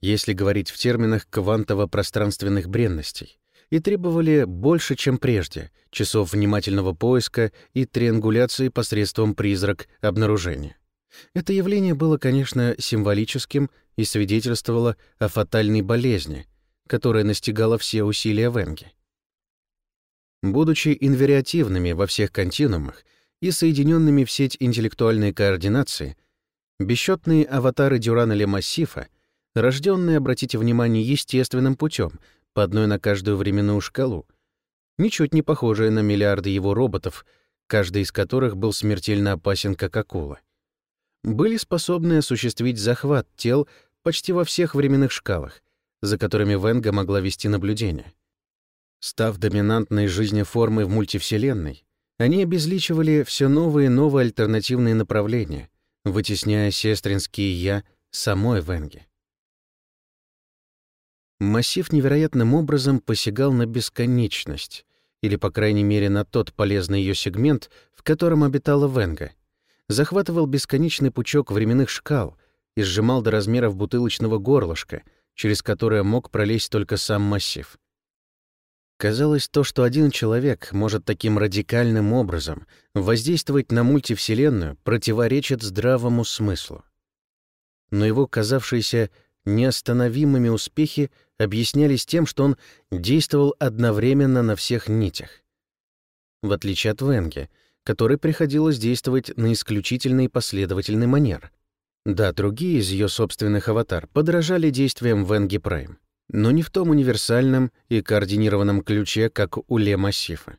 если говорить в терминах квантово-пространственных бренностей, и требовали больше, чем прежде, часов внимательного поиска и триангуляции посредством призрак обнаружения. Это явление было, конечно, символическим и свидетельствовало о фатальной болезни, которая настигала все усилия Венги. Будучи инвариативными во всех континуумах и соединенными в сеть интеллектуальной координации, бесчетные аватары Дюрана Ле Массифа, рожденные, обратите внимание, естественным путем, по одной на каждую временную шкалу, ничуть не похожие на миллиарды его роботов, каждый из которых был смертельно опасен как акула, были способны осуществить захват тел почти во всех временных шкалах, за которыми Венга могла вести наблюдение. Став доминантной жизнеформой в мультивселенной, они обезличивали все новые и новые альтернативные направления, вытесняя сестринские «я» самой Венги. Массив невероятным образом посягал на бесконечность, или, по крайней мере, на тот полезный ее сегмент, в котором обитала Венга, захватывал бесконечный пучок временных шкал и сжимал до размеров бутылочного горлышка, через которое мог пролезть только сам массив. Казалось, то, что один человек может таким радикальным образом воздействовать на мультивселенную, противоречит здравому смыслу. Но его казавшиеся неостановимыми успехи объяснялись тем, что он действовал одновременно на всех нитях. В отличие от Венге, которой приходилось действовать на исключительный последовательный манер. Да, другие из ее собственных аватар подражали действиям Венги Прайм но не в том универсальном и координированном ключе, как у Ле-массива.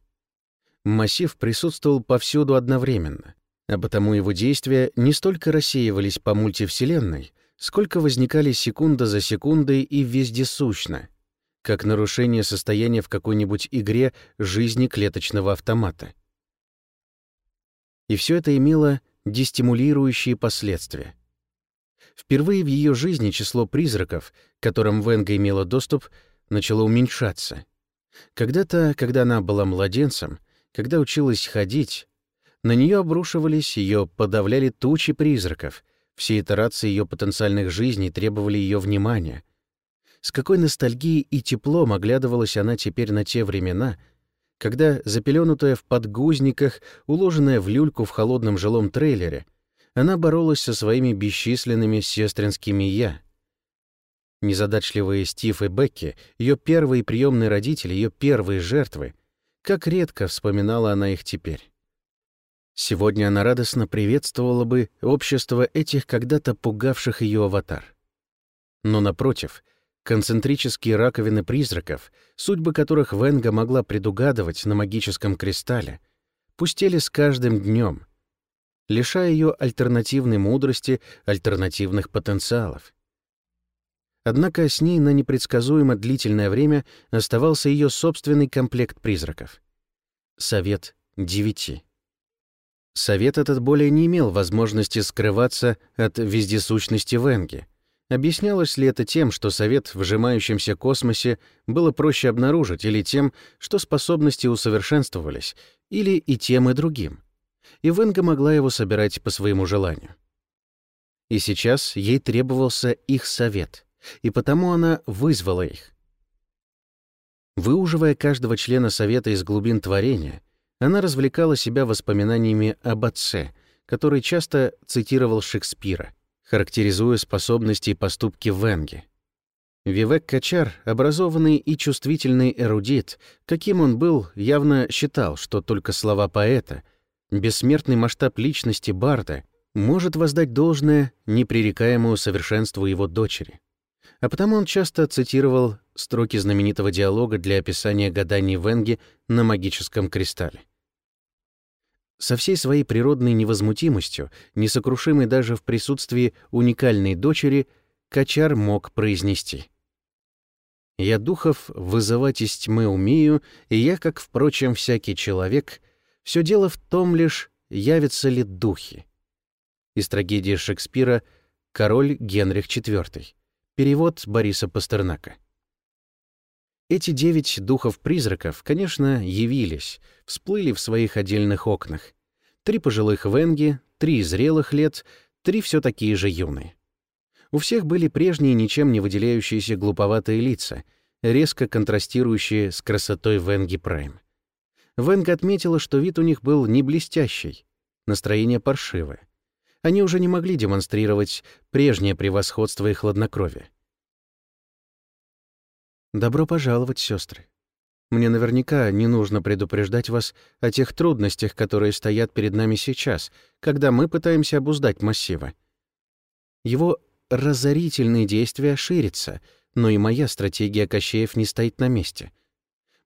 Массив присутствовал повсюду одновременно, а потому его действия не столько рассеивались по мультивселенной, сколько возникали секунда за секундой и вездесущно, как нарушение состояния в какой-нибудь игре жизни клеточного автомата. И все это имело дестимулирующие последствия. Впервые в ее жизни число призраков, к которым Венга имела доступ, начало уменьшаться. Когда-то, когда она была младенцем, когда училась ходить, на нее обрушивались, ее подавляли тучи призраков, все итерации ее потенциальных жизней требовали ее внимания. С какой ностальгией и теплом оглядывалась она теперь на те времена, когда, запеленутая в подгузниках, уложенная в люльку в холодном жилом трейлере — она боролась со своими бесчисленными сестринскими «я». Незадачливые Стив и Бекки, ее первые приемные родители, ее первые жертвы, как редко вспоминала она их теперь. Сегодня она радостно приветствовала бы общество этих когда-то пугавших ее аватар. Но, напротив, концентрические раковины призраков, судьбы которых Венга могла предугадывать на магическом кристалле, пустели с каждым днем, лишая ее альтернативной мудрости, альтернативных потенциалов. Однако с ней на непредсказуемо длительное время оставался ее собственный комплект призраков. Совет девяти. Совет этот более не имел возможности скрываться от вездесущности Венги. Объяснялось ли это тем, что совет в сжимающемся космосе было проще обнаружить, или тем, что способности усовершенствовались, или и тем, и другим? и Венга могла его собирать по своему желанию. И сейчас ей требовался их совет, и потому она вызвала их. Выуживая каждого члена совета из глубин творения, она развлекала себя воспоминаниями об отце, который часто цитировал Шекспира, характеризуя способности и поступки Венги. Вивек Качар, образованный и чувствительный эрудит, каким он был, явно считал, что только слова поэта — бессмертный масштаб личности Барта может воздать должное непререкаемому совершенству его дочери. А потому он часто цитировал строки знаменитого диалога для описания гаданий Венги на магическом кристалле. Со всей своей природной невозмутимостью, несокрушимой даже в присутствии уникальной дочери, Качар мог произнести «Я духов вызывать из тьмы умею, и я, как, впрочем, всякий человек, все дело в том лишь, явятся ли духи. Из трагедии Шекспира «Король Генрих IV». Перевод Бориса Пастернака. Эти девять духов-призраков, конечно, явились, всплыли в своих отдельных окнах. Три пожилых венги, три зрелых лет, три все такие же юные. У всех были прежние ничем не выделяющиеся глуповатые лица, резко контрастирующие с красотой Венги Прайм. Венга отметила, что вид у них был не блестящий, настроение паршивое. Они уже не могли демонстрировать прежнее превосходство и хладнокровие. «Добро пожаловать, сестры. Мне наверняка не нужно предупреждать вас о тех трудностях, которые стоят перед нами сейчас, когда мы пытаемся обуздать массива. Его разорительные действия ширятся, но и моя стратегия Кощеев не стоит на месте.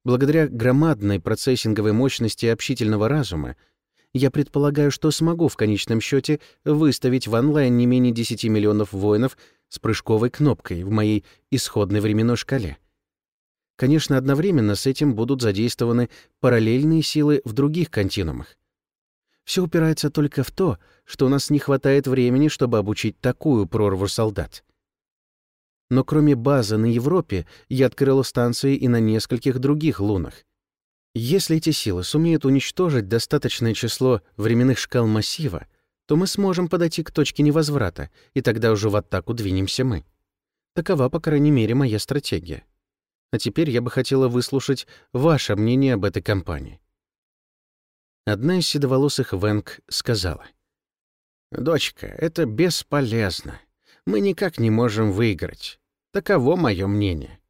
Благодаря громадной процессинговой мощности общительного разума я предполагаю, что смогу в конечном счете выставить в онлайн не менее 10 миллионов воинов с прыжковой кнопкой в моей исходной временной шкале. Конечно, одновременно с этим будут задействованы параллельные силы в других континуумах. Все упирается только в то, что у нас не хватает времени, чтобы обучить такую прорву солдат. Но кроме базы на Европе, я открыла станции и на нескольких других лунах. Если эти силы сумеют уничтожить достаточное число временных шкал массива, то мы сможем подойти к точке невозврата, и тогда уже в атаку двинемся мы. Такова, по крайней мере, моя стратегия. А теперь я бы хотела выслушать ваше мнение об этой компании. Одна из седоволосых Венг сказала. «Дочка, это бесполезно. Мы никак не можем выиграть. Таково мое мнение.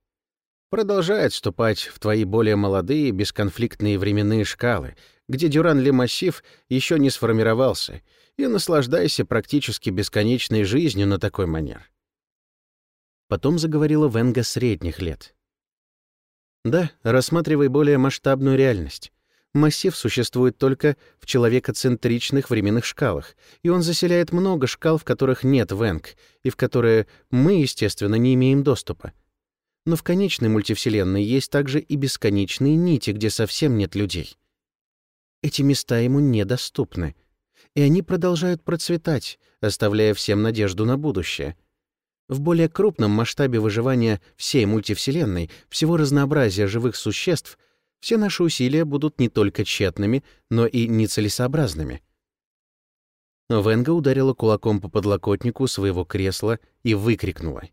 Продолжай отступать в твои более молодые, бесконфликтные временные шкалы, где Дюран-Ле-Массив еще не сформировался, и наслаждайся практически бесконечной жизнью на такой манер». Потом заговорила Венга средних лет. Да, рассматривай более масштабную реальность. Массив существует только в человекоцентричных временных шкалах, и он заселяет много шкал, в которых нет Венг, и в которые мы, естественно, не имеем доступа. Но в конечной мультивселенной есть также и бесконечные нити, где совсем нет людей. Эти места ему недоступны, и они продолжают процветать, оставляя всем надежду на будущее — в более крупном масштабе выживания всей мультивселенной, всего разнообразия живых существ, все наши усилия будут не только тщетными, но и нецелесообразными. Венга ударила кулаком по подлокотнику своего кресла и выкрикнула.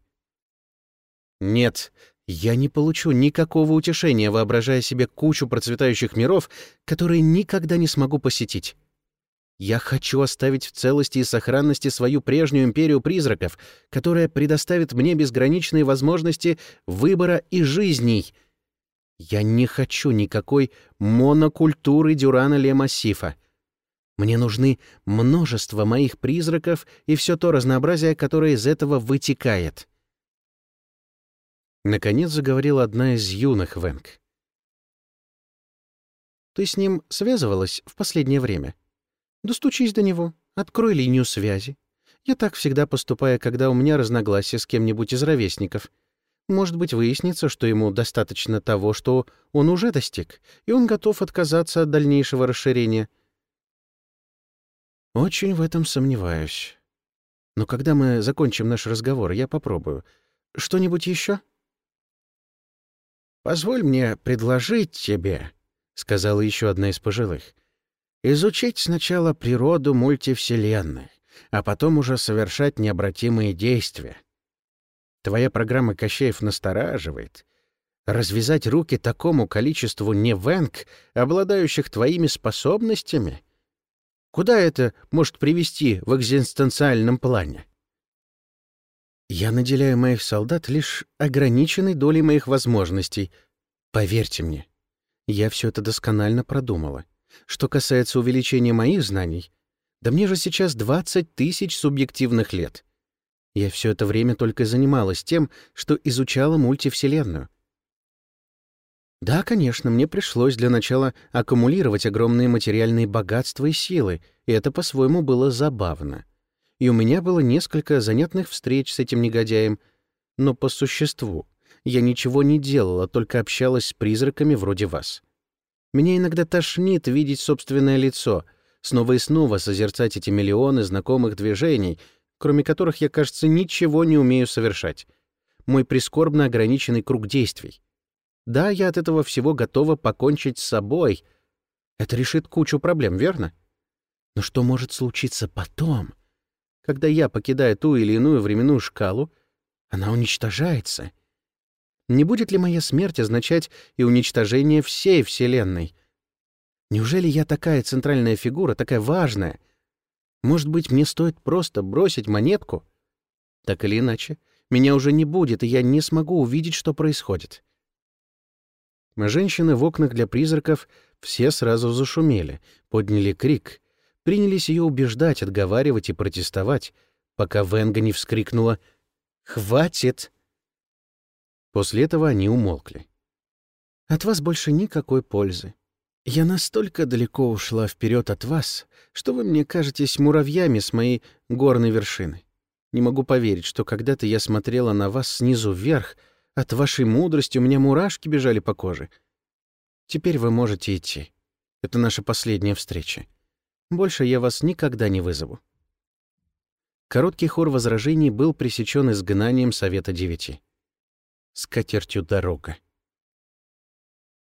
«Нет, я не получу никакого утешения, воображая себе кучу процветающих миров, которые никогда не смогу посетить. Я хочу оставить в целости и сохранности свою прежнюю империю призраков, которая предоставит мне безграничные возможности выбора и жизней. Я не хочу никакой монокультуры Дюрана Ле Массифа. Мне нужны множество моих призраков и все то разнообразие, которое из этого вытекает. Наконец заговорила одна из юных Венг. «Ты с ним связывалась в последнее время?» Достучись до него, открой линию связи. Я так всегда поступаю, когда у меня разногласия с кем-нибудь из ровесников. Может быть, выяснится, что ему достаточно того, что он уже достиг, и он готов отказаться от дальнейшего расширения. Очень в этом сомневаюсь. Но когда мы закончим наш разговор, я попробую. Что-нибудь еще? «Позволь мне предложить тебе», — сказала еще одна из пожилых, — Изучить сначала природу мультивселенной, а потом уже совершать необратимые действия. Твоя программа Кощеев настораживает. Развязать руки такому количеству невенг, обладающих твоими способностями? Куда это может привести в экзистенциальном плане? Я наделяю моих солдат лишь ограниченной долей моих возможностей. Поверьте мне, я все это досконально продумала. Что касается увеличения моих знаний, да мне же сейчас 20 тысяч субъективных лет. Я все это время только занималась тем, что изучала мультивселенную. Да, конечно, мне пришлось для начала аккумулировать огромные материальные богатства и силы, и это по-своему было забавно. И у меня было несколько занятных встреч с этим негодяем, но по существу я ничего не делала, только общалась с призраками вроде вас. Меня иногда тошнит видеть собственное лицо, снова и снова созерцать эти миллионы знакомых движений, кроме которых я, кажется, ничего не умею совершать. Мой прискорбно ограниченный круг действий. Да, я от этого всего готова покончить с собой. Это решит кучу проблем, верно? Но что может случиться потом? Когда я покидаю ту или иную временную шкалу, она уничтожается. Не будет ли моя смерть означать и уничтожение всей Вселенной? Неужели я такая центральная фигура, такая важная? Может быть, мне стоит просто бросить монетку? Так или иначе, меня уже не будет, и я не смогу увидеть, что происходит. Женщины в окнах для призраков все сразу зашумели, подняли крик, принялись ее убеждать, отговаривать и протестовать, пока Венга не вскрикнула «Хватит!». После этого они умолкли. «От вас больше никакой пользы. Я настолько далеко ушла вперед от вас, что вы мне кажетесь муравьями с моей горной вершины. Не могу поверить, что когда-то я смотрела на вас снизу вверх, от вашей мудрости у меня мурашки бежали по коже. Теперь вы можете идти. Это наша последняя встреча. Больше я вас никогда не вызову». Короткий хор возражений был пресечен изгнанием Совета Девяти. С катертью дорога.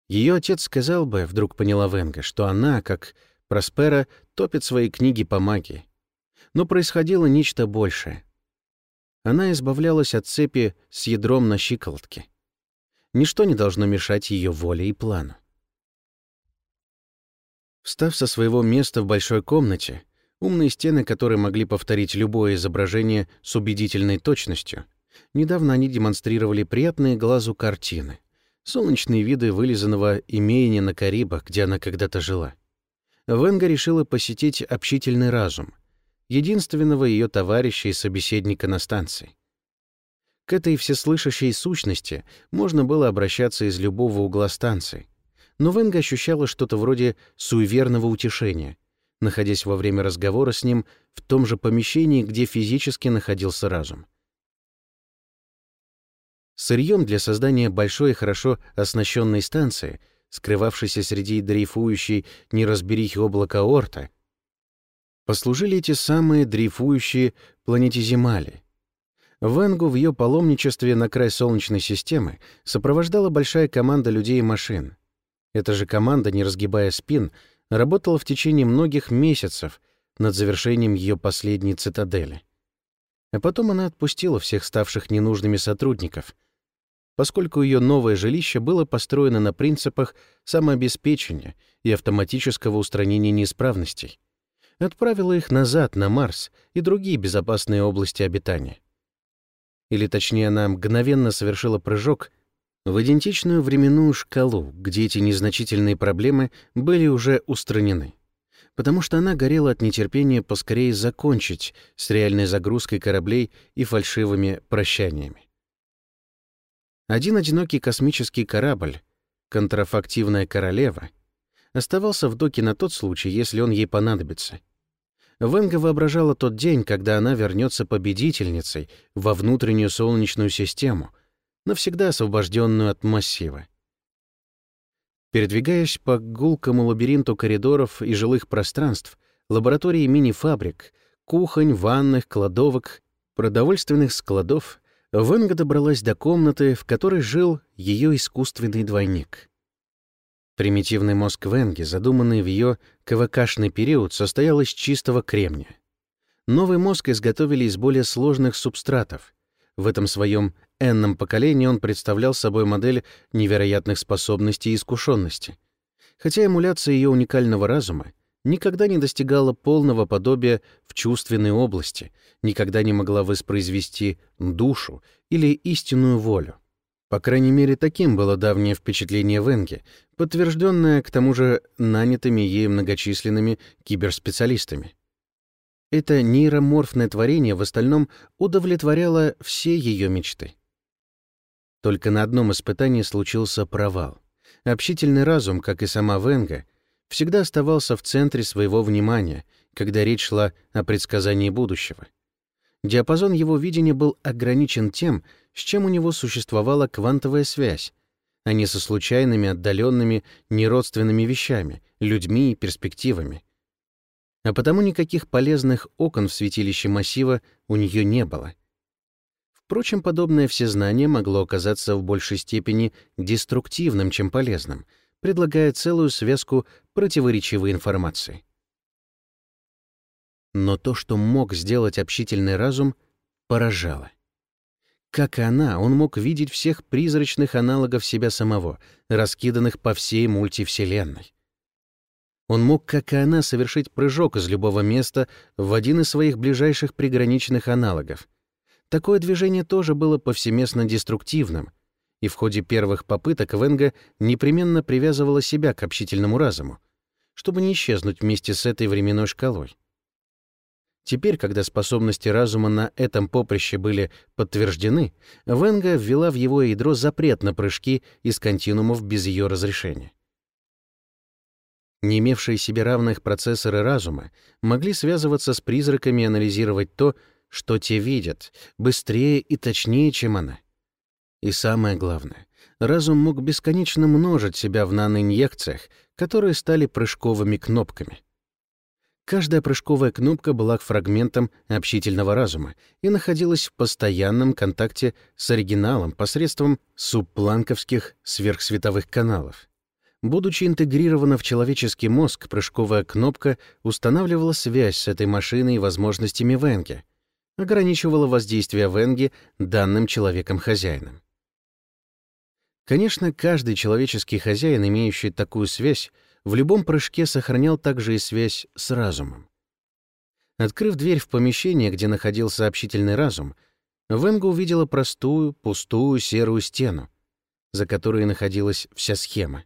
Ее отец сказал бы, вдруг поняла Венга, что она, как Проспера, топит свои книги по магии. Но происходило нечто большее. Она избавлялась от цепи с ядром на щиколотке. Ничто не должно мешать ее воле и плану. Встав со своего места в большой комнате, умные стены, которые могли повторить любое изображение с убедительной точностью, недавно они демонстрировали приятные глазу картины, солнечные виды вылизанного имения на Карибах, где она когда-то жила. Венга решила посетить общительный разум, единственного ее товарища и собеседника на станции. К этой всеслышащей сущности можно было обращаться из любого угла станции, но Венга ощущала что-то вроде суеверного утешения, находясь во время разговора с ним в том же помещении, где физически находился разум. Сырьем для создания большой и хорошо оснащенной станции, скрывавшейся среди дрейфующей неразберихи облака Орта, послужили эти самые дрейфующие планетиземали. Венгу в ее паломничестве на край Солнечной системы сопровождала большая команда людей и машин. Эта же команда, не разгибая спин, работала в течение многих месяцев над завершением ее последней цитадели. А потом она отпустила всех ставших ненужными сотрудников, поскольку ее новое жилище было построено на принципах самообеспечения и автоматического устранения неисправностей отправила их назад на Марс и другие безопасные области обитания. Или точнее, она мгновенно совершила прыжок в идентичную временную шкалу, где эти незначительные проблемы были уже устранены. Потому что она горела от нетерпения поскорее закончить с реальной загрузкой кораблей и фальшивыми прощаниями. Один одинокий космический корабль, контрафактивная королева, оставался в доке на тот случай, если он ей понадобится. Венга воображала тот день, когда она вернется победительницей во внутреннюю Солнечную систему, навсегда освобожденную от массива. Передвигаясь по гулкому лабиринту коридоров и жилых пространств, лабораторий мини-фабрик, кухонь, ванных, кладовок, продовольственных складов, Венга добралась до комнаты, в которой жил ее искусственный двойник. Примитивный мозг Венги, задуманный в ее КВКшный период, состоял из чистого кремния. Новый мозг изготовили из более сложных субстратов. В этом своем энном поколении он представлял собой модель невероятных способностей и искушенности. Хотя эмуляция ее уникального разума никогда не достигала полного подобия в чувственной области, никогда не могла воспроизвести душу или истинную волю. По крайней мере, таким было давнее впечатление Венги, подтвержденное к тому же нанятыми ей многочисленными киберспециалистами. Это нейроморфное творение в остальном удовлетворяло все ее мечты. Только на одном испытании случился провал. Общительный разум, как и сама Венга, всегда оставался в центре своего внимания, когда речь шла о предсказании будущего. Диапазон его видения был ограничен тем, с чем у него существовала квантовая связь, а не со случайными, отдаленными, неродственными вещами, людьми и перспективами. А потому никаких полезных окон в святилище массива у нее не было. Впрочем, подобное всезнание могло оказаться в большей степени деструктивным, чем полезным, предлагая целую связку противоречивой информации. Но то, что мог сделать общительный разум, поражало. Как и она, он мог видеть всех призрачных аналогов себя самого, раскиданных по всей мультивселенной. Он мог, как и она, совершить прыжок из любого места в один из своих ближайших приграничных аналогов. Такое движение тоже было повсеместно деструктивным, и в ходе первых попыток Венга непременно привязывала себя к общительному разуму, чтобы не исчезнуть вместе с этой временной шкалой. Теперь, когда способности разума на этом поприще были подтверждены, Венга ввела в его ядро запрет на прыжки из континуумов без ее разрешения. Не имевшие себе равных процессоры разума могли связываться с призраками и анализировать то, что те видят, быстрее и точнее, чем она. И самое главное, разум мог бесконечно множить себя в наноинъекциях, которые стали прыжковыми кнопками. Каждая прыжковая кнопка была фрагментом общительного разума и находилась в постоянном контакте с оригиналом посредством субпланковских сверхсветовых каналов. Будучи интегрирована в человеческий мозг, прыжковая кнопка устанавливала связь с этой машиной и возможностями Венге, ограничивала воздействие Венги данным человеком-хозяином. Конечно, каждый человеческий хозяин, имеющий такую связь, в любом прыжке сохранял также и связь с разумом. Открыв дверь в помещение, где находился общительный разум, Венга увидела простую, пустую серую стену, за которой находилась вся схема.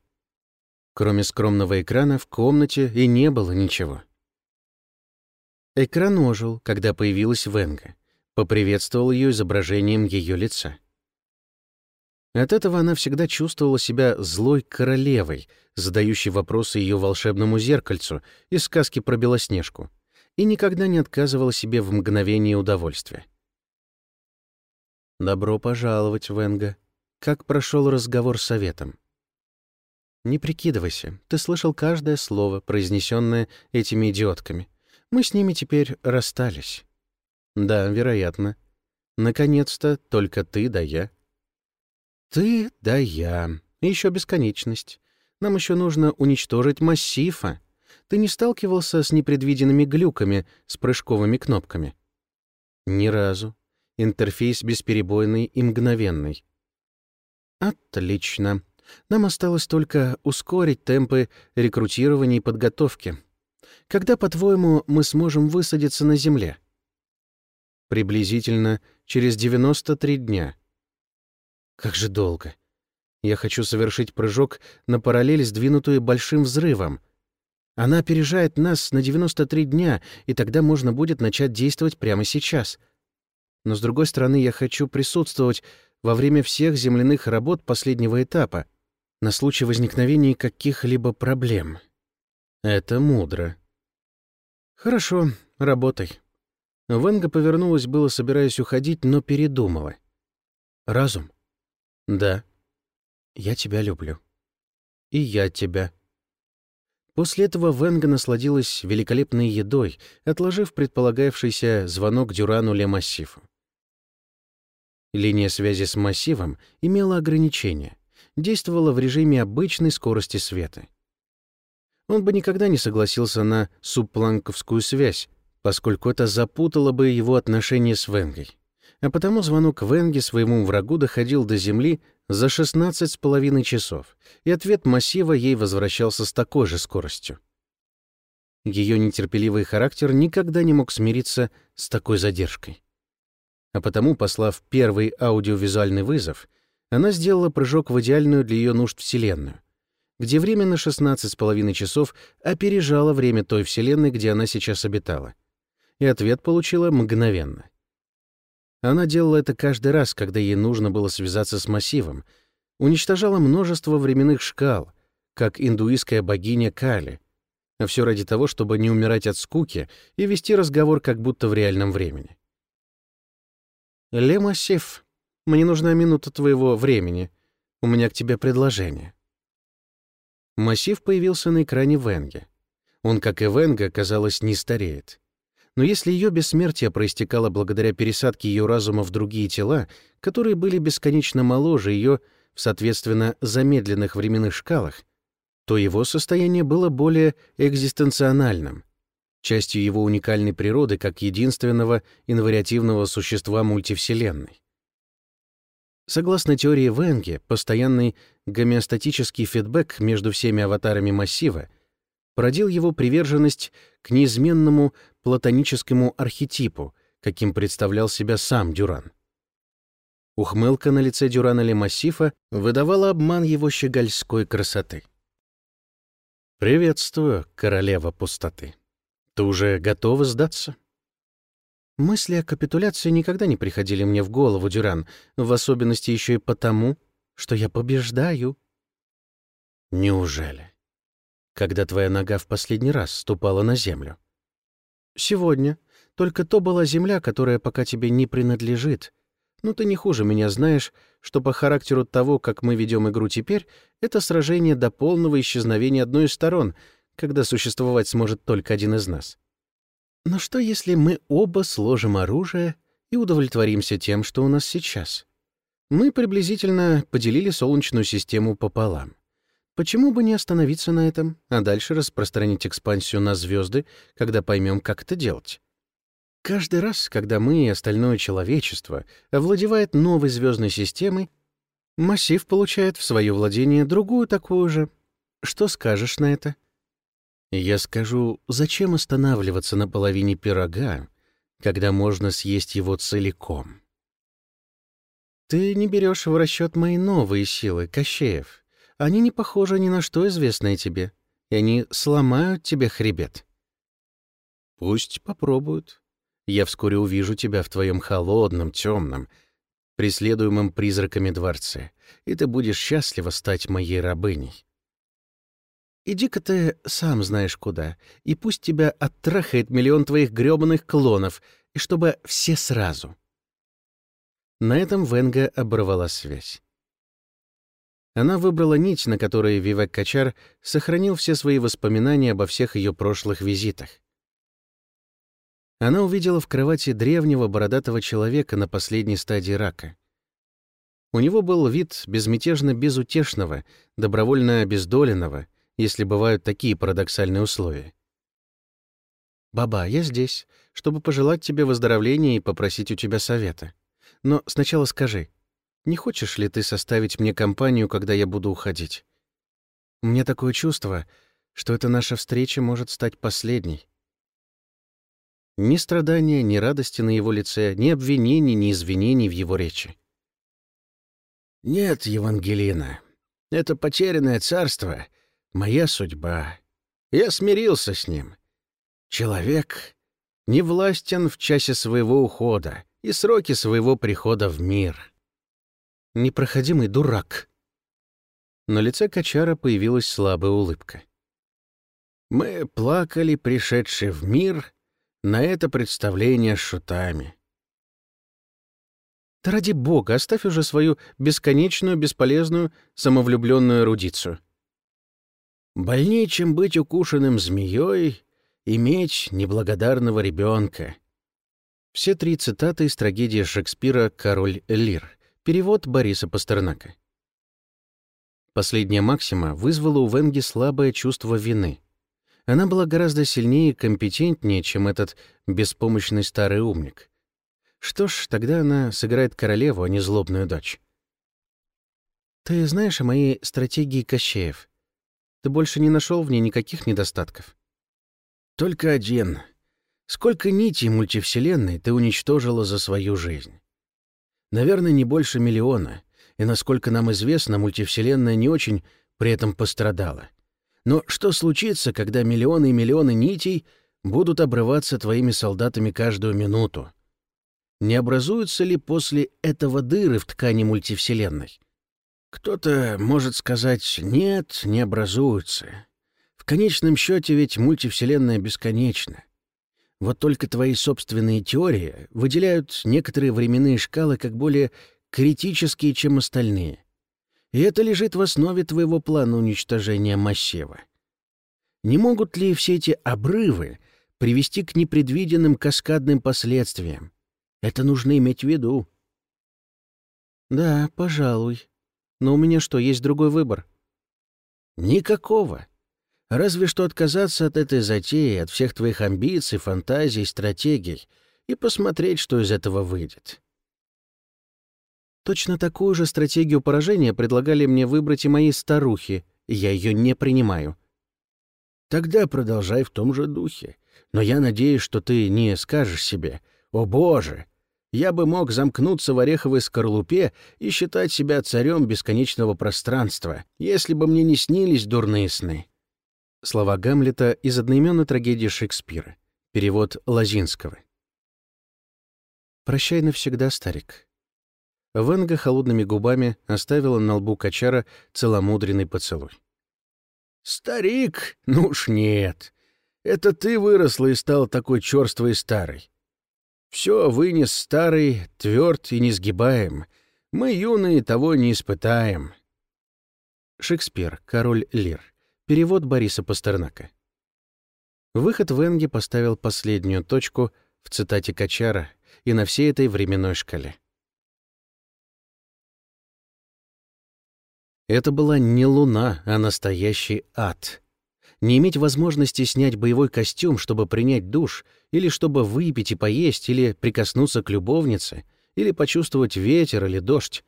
Кроме скромного экрана в комнате и не было ничего. Экран ожил, когда появилась Венга. Поприветствовал ее изображением ее лица. От этого она всегда чувствовала себя злой королевой, задающей вопросы ее волшебному зеркальцу из сказки про Белоснежку, и никогда не отказывала себе в мгновении удовольствия. «Добро пожаловать, Венга. Как прошел разговор с советом?» «Не прикидывайся. Ты слышал каждое слово, произнесенное этими идиотками. Мы с ними теперь расстались». «Да, вероятно. Наконец-то только ты да я». «Ты да я. И еще бесконечность. Нам еще нужно уничтожить массива. Ты не сталкивался с непредвиденными глюками с прыжковыми кнопками?» «Ни разу. Интерфейс бесперебойный и мгновенный». «Отлично. Нам осталось только ускорить темпы рекрутирования и подготовки. Когда, по-твоему, мы сможем высадиться на Земле? Приблизительно через 93 дня. Как же долго. Я хочу совершить прыжок на параллель, сдвинутую большим взрывом. Она опережает нас на 93 дня, и тогда можно будет начать действовать прямо сейчас. Но, с другой стороны, я хочу присутствовать во время всех земляных работ последнего этапа, на случай возникновения каких-либо проблем. Это мудро. Хорошо, работай. Венга повернулась, было собираясь уходить, но передумала. Разум? Да. Я тебя люблю. И я тебя. После этого Венга насладилась великолепной едой, отложив предполагавшийся звонок Дюрану Ле Массифу. Линия связи с массивом имела ограничения действовала в режиме обычной скорости света. Он бы никогда не согласился на субпланковскую связь, поскольку это запутало бы его отношения с Венгой. А потому звонок Венги своему врагу доходил до Земли за 16 с половиной часов, и ответ массива ей возвращался с такой же скоростью. Ее нетерпеливый характер никогда не мог смириться с такой задержкой. А потому, послав первый аудиовизуальный вызов, она сделала прыжок в идеальную для ее нужд Вселенную, где время на 16,5 часов опережало время той Вселенной, где она сейчас обитала. И ответ получила мгновенно. Она делала это каждый раз, когда ей нужно было связаться с массивом, уничтожала множество временных шкал, как индуистская богиня Кали, а все ради того, чтобы не умирать от скуки и вести разговор как будто в реальном времени. «Ле Массив», мне нужна минута твоего времени. У меня к тебе предложение». Массив появился на экране Венге. Он, как и Венга, казалось, не стареет. Но если ее бессмертие проистекало благодаря пересадке ее разума в другие тела, которые были бесконечно моложе ее в, соответственно, замедленных временных шкалах, то его состояние было более экзистенциональным, частью его уникальной природы как единственного инвариативного существа мультивселенной. Согласно теории Венге, постоянный гомеостатический фидбэк между всеми аватарами массива породил его приверженность к неизменному платоническому архетипу, каким представлял себя сам Дюран. Ухмылка на лице Дюрана Лемассифа выдавала обман его щегольской красоты. «Приветствую, королева пустоты. Ты уже готова сдаться?» Мысли о капитуляции никогда не приходили мне в голову, Дюран, в особенности еще и потому, что я побеждаю. Неужели? Когда твоя нога в последний раз ступала на землю? Сегодня. Только то была земля, которая пока тебе не принадлежит. Но ты не хуже меня знаешь, что по характеру того, как мы ведем игру теперь, это сражение до полного исчезновения одной из сторон, когда существовать сможет только один из нас. Но что, если мы оба сложим оружие и удовлетворимся тем, что у нас сейчас? Мы приблизительно поделили Солнечную систему пополам. Почему бы не остановиться на этом, а дальше распространить экспансию на звезды, когда поймем, как это делать? Каждый раз, когда мы и остальное человечество овладевает новой звездной системой, массив получает в свое владение другую такую же. Что скажешь на это? Я скажу, зачем останавливаться на половине пирога, когда можно съесть его целиком? Ты не берешь в расчет мои новые силы, Кощеев. Они не похожи ни на что известное тебе, и они сломают тебе хребет. Пусть попробуют. Я вскоре увижу тебя в твоем холодном, темном, преследуемом призраками дворце, и ты будешь счастлива стать моей рабыней. Иди-ка ты сам знаешь куда, и пусть тебя оттрахает миллион твоих грёбаных клонов, и чтобы все сразу». На этом Венга оборвала связь. Она выбрала нить, на которой Вивек Качар сохранил все свои воспоминания обо всех ее прошлых визитах. Она увидела в кровати древнего бородатого человека на последней стадии рака. У него был вид безмятежно безутешного, добровольно обездоленного, если бывают такие парадоксальные условия. «Баба, я здесь, чтобы пожелать тебе выздоровления и попросить у тебя совета. Но сначала скажи, не хочешь ли ты составить мне компанию, когда я буду уходить? У меня такое чувство, что эта наша встреча может стать последней». Ни страдания, ни радости на его лице, ни обвинений, ни извинений в его речи. «Нет, Евангелина, это потерянное царство — Моя судьба. Я смирился с ним. Человек не властен в часе своего ухода и сроки своего прихода в мир. Непроходимый дурак. На лице Качара появилась слабая улыбка. Мы плакали, пришедшие в мир, на это представление с шутами. Да ради бога, оставь уже свою бесконечную, бесполезную, самовлюбленную эрудицию. Больнее, чем быть укушенным змеей, иметь неблагодарного ребенка. Все три цитаты из трагедии Шекспира «Король Лир», перевод Бориса Пастернака. Последняя максима вызвала у Венги слабое чувство вины. Она была гораздо сильнее и компетентнее, чем этот беспомощный старый умник. Что ж, тогда она сыграет королеву, а не злобную дочь. «Ты знаешь о моей стратегии Кощеев?» Ты больше не нашел в ней никаких недостатков? Только один. Сколько нитей мультивселенной ты уничтожила за свою жизнь? Наверное, не больше миллиона. И, насколько нам известно, мультивселенная не очень при этом пострадала. Но что случится, когда миллионы и миллионы нитей будут обрываться твоими солдатами каждую минуту? Не образуются ли после этого дыры в ткани мультивселенной? Кто-то может сказать «нет, не образуются». В конечном счете ведь мультивселенная бесконечна. Вот только твои собственные теории выделяют некоторые временные шкалы как более критические, чем остальные. И это лежит в основе твоего плана уничтожения массива. Не могут ли все эти обрывы привести к непредвиденным каскадным последствиям. Это нужно иметь в виду. Да, пожалуй. Но у меня что, есть другой выбор? Никакого. Разве что отказаться от этой затеи, от всех твоих амбиций, фантазий, стратегий и посмотреть, что из этого выйдет. Точно такую же стратегию поражения предлагали мне выбрать и мои старухи, и я ее не принимаю. Тогда продолжай в том же духе. Но я надеюсь, что ты не скажешь себе «О боже, я бы мог замкнуться в ореховой скорлупе и считать себя царем бесконечного пространства, если бы мне не снились дурные сны». Слова Гамлета из одноименной трагедии Шекспира. Перевод Лазинского. «Прощай навсегда, старик». Венга холодными губами оставила на лбу качара целомудренный поцелуй. «Старик? Ну уж нет. Это ты выросла и стал такой черствой и старой. Все вынес старый, тверд и несгибаем. Мы, юные, того не испытаем. Шекспир, король Лир. Перевод Бориса Пастернака. Выход Венги поставил последнюю точку в цитате Качара и на всей этой временной шкале. Это была не луна, а настоящий ад не иметь возможности снять боевой костюм, чтобы принять душ, или чтобы выпить и поесть, или прикоснуться к любовнице, или почувствовать ветер или дождь.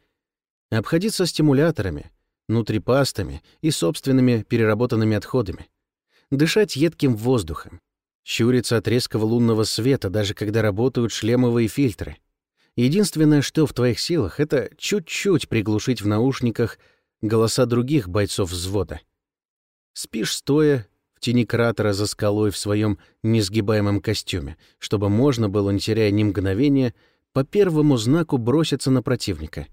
Обходиться стимуляторами, нутрипастами и собственными переработанными отходами. Дышать едким воздухом. Щуриться от резкого лунного света, даже когда работают шлемовые фильтры. Единственное, что в твоих силах, это чуть-чуть приглушить в наушниках голоса других бойцов взвода — Спишь стоя в тени кратера за скалой в своем несгибаемом костюме, чтобы можно было, не теряя ни мгновения, по первому знаку броситься на противника.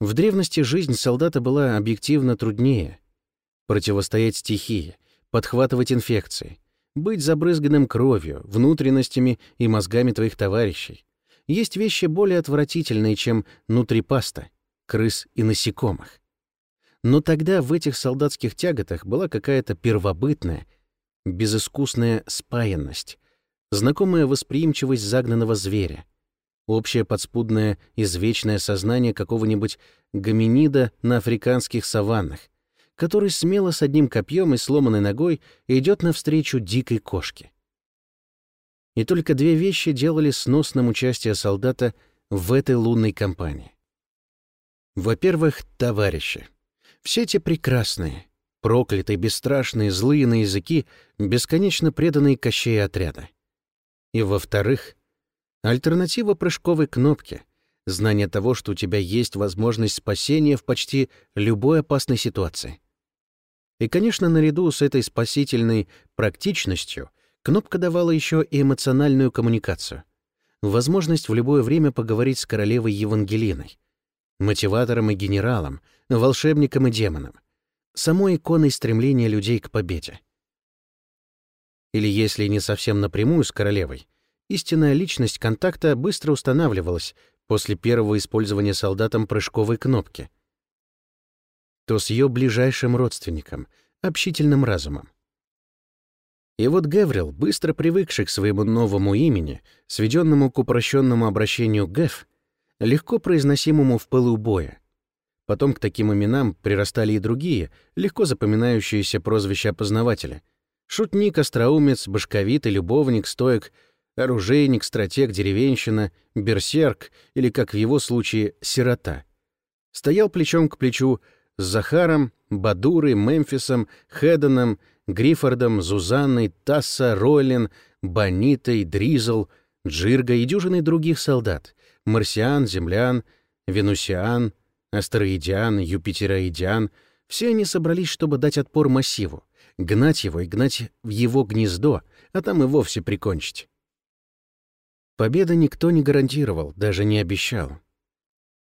В древности жизнь солдата была объективно труднее. Противостоять стихии, подхватывать инфекции, быть забрызганным кровью, внутренностями и мозгами твоих товарищей. Есть вещи более отвратительные, чем нутрипаста, крыс и насекомых. Но тогда в этих солдатских тяготах была какая-то первобытная, безыскусная спаянность, знакомая восприимчивость загнанного зверя, общее подспудное извечное сознание какого-нибудь гоминида на африканских саваннах, который смело с одним копьем и сломанной ногой идет навстречу дикой кошке. И только две вещи делали сносным участие солдата в этой лунной кампании. Во-первых, товарищи. Все эти прекрасные, проклятые, бесстрашные, злые на языки, бесконечно преданные Кощей отряда. И, во-вторых, альтернатива прыжковой кнопке, знание того, что у тебя есть возможность спасения в почти любой опасной ситуации. И, конечно, наряду с этой спасительной практичностью кнопка давала еще и эмоциональную коммуникацию, возможность в любое время поговорить с королевой Евангелиной, мотиватором и генералом, волшебником и демоном, самой иконой стремления людей к победе. Или если не совсем напрямую с королевой, истинная личность контакта быстро устанавливалась после первого использования солдатом прыжковой кнопки, то с ее ближайшим родственником, общительным разумом. И вот Геврил, быстро привыкший к своему новому имени, сведенному к упрощенному обращению Геф, легко произносимому в пылу боя. Потом к таким именам прирастали и другие, легко запоминающиеся прозвища опознавателя. Шутник, остроумец, башковитый, любовник, стоек, оружейник, стратег, деревенщина, берсерк или, как в его случае, сирота. Стоял плечом к плечу с Захаром, Бадурой, Мемфисом, Хеденом, Гриффордом, Зузанной, Тасса, Ройлин, Бонитой, Дризл, Джирго и дюжиной других солдат, марсиан, землян, венусиан, астероидиан, юпитероидиан — все они собрались, чтобы дать отпор массиву, гнать его и гнать в его гнездо, а там и вовсе прикончить. Победы никто не гарантировал, даже не обещал.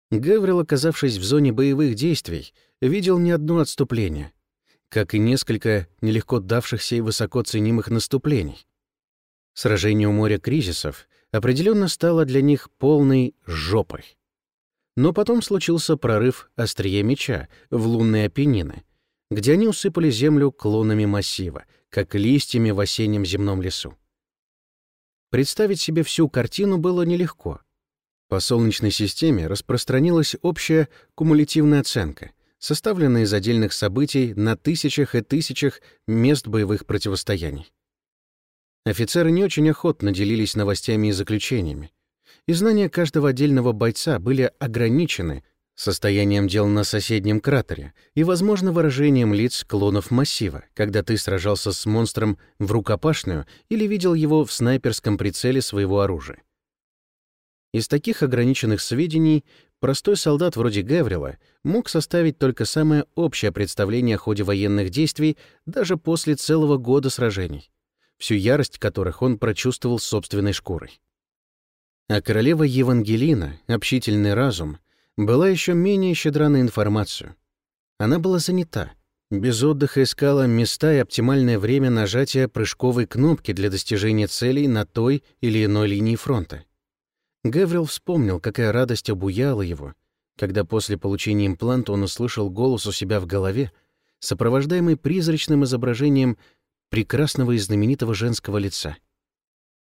Гаврил, оказавшись в зоне боевых действий, видел не одно отступление, как и несколько нелегко давшихся и высоко ценимых наступлений. Сражение у моря кризисов определенно стало для них полной жопой. Но потом случился прорыв острия меча в лунные опенины, где они усыпали землю клонами массива, как листьями в осеннем земном лесу. Представить себе всю картину было нелегко. По Солнечной системе распространилась общая кумулятивная оценка, составленная из отдельных событий на тысячах и тысячах мест боевых противостояний. Офицеры не очень охотно делились новостями и заключениями, и знания каждого отдельного бойца были ограничены состоянием дел на соседнем кратере и, возможно, выражением лиц клонов массива, когда ты сражался с монстром в рукопашную или видел его в снайперском прицеле своего оружия. Из таких ограниченных сведений простой солдат вроде Гаврила мог составить только самое общее представление о ходе военных действий даже после целого года сражений, всю ярость которых он прочувствовал собственной шкурой. А королева Евангелина, общительный разум, была еще менее щедра на информацию. Она была занята, без отдыха искала места и оптимальное время нажатия прыжковой кнопки для достижения целей на той или иной линии фронта. Гаврил вспомнил, какая радость обуяла его, когда после получения импланта он услышал голос у себя в голове, сопровождаемый призрачным изображением прекрасного и знаменитого женского лица.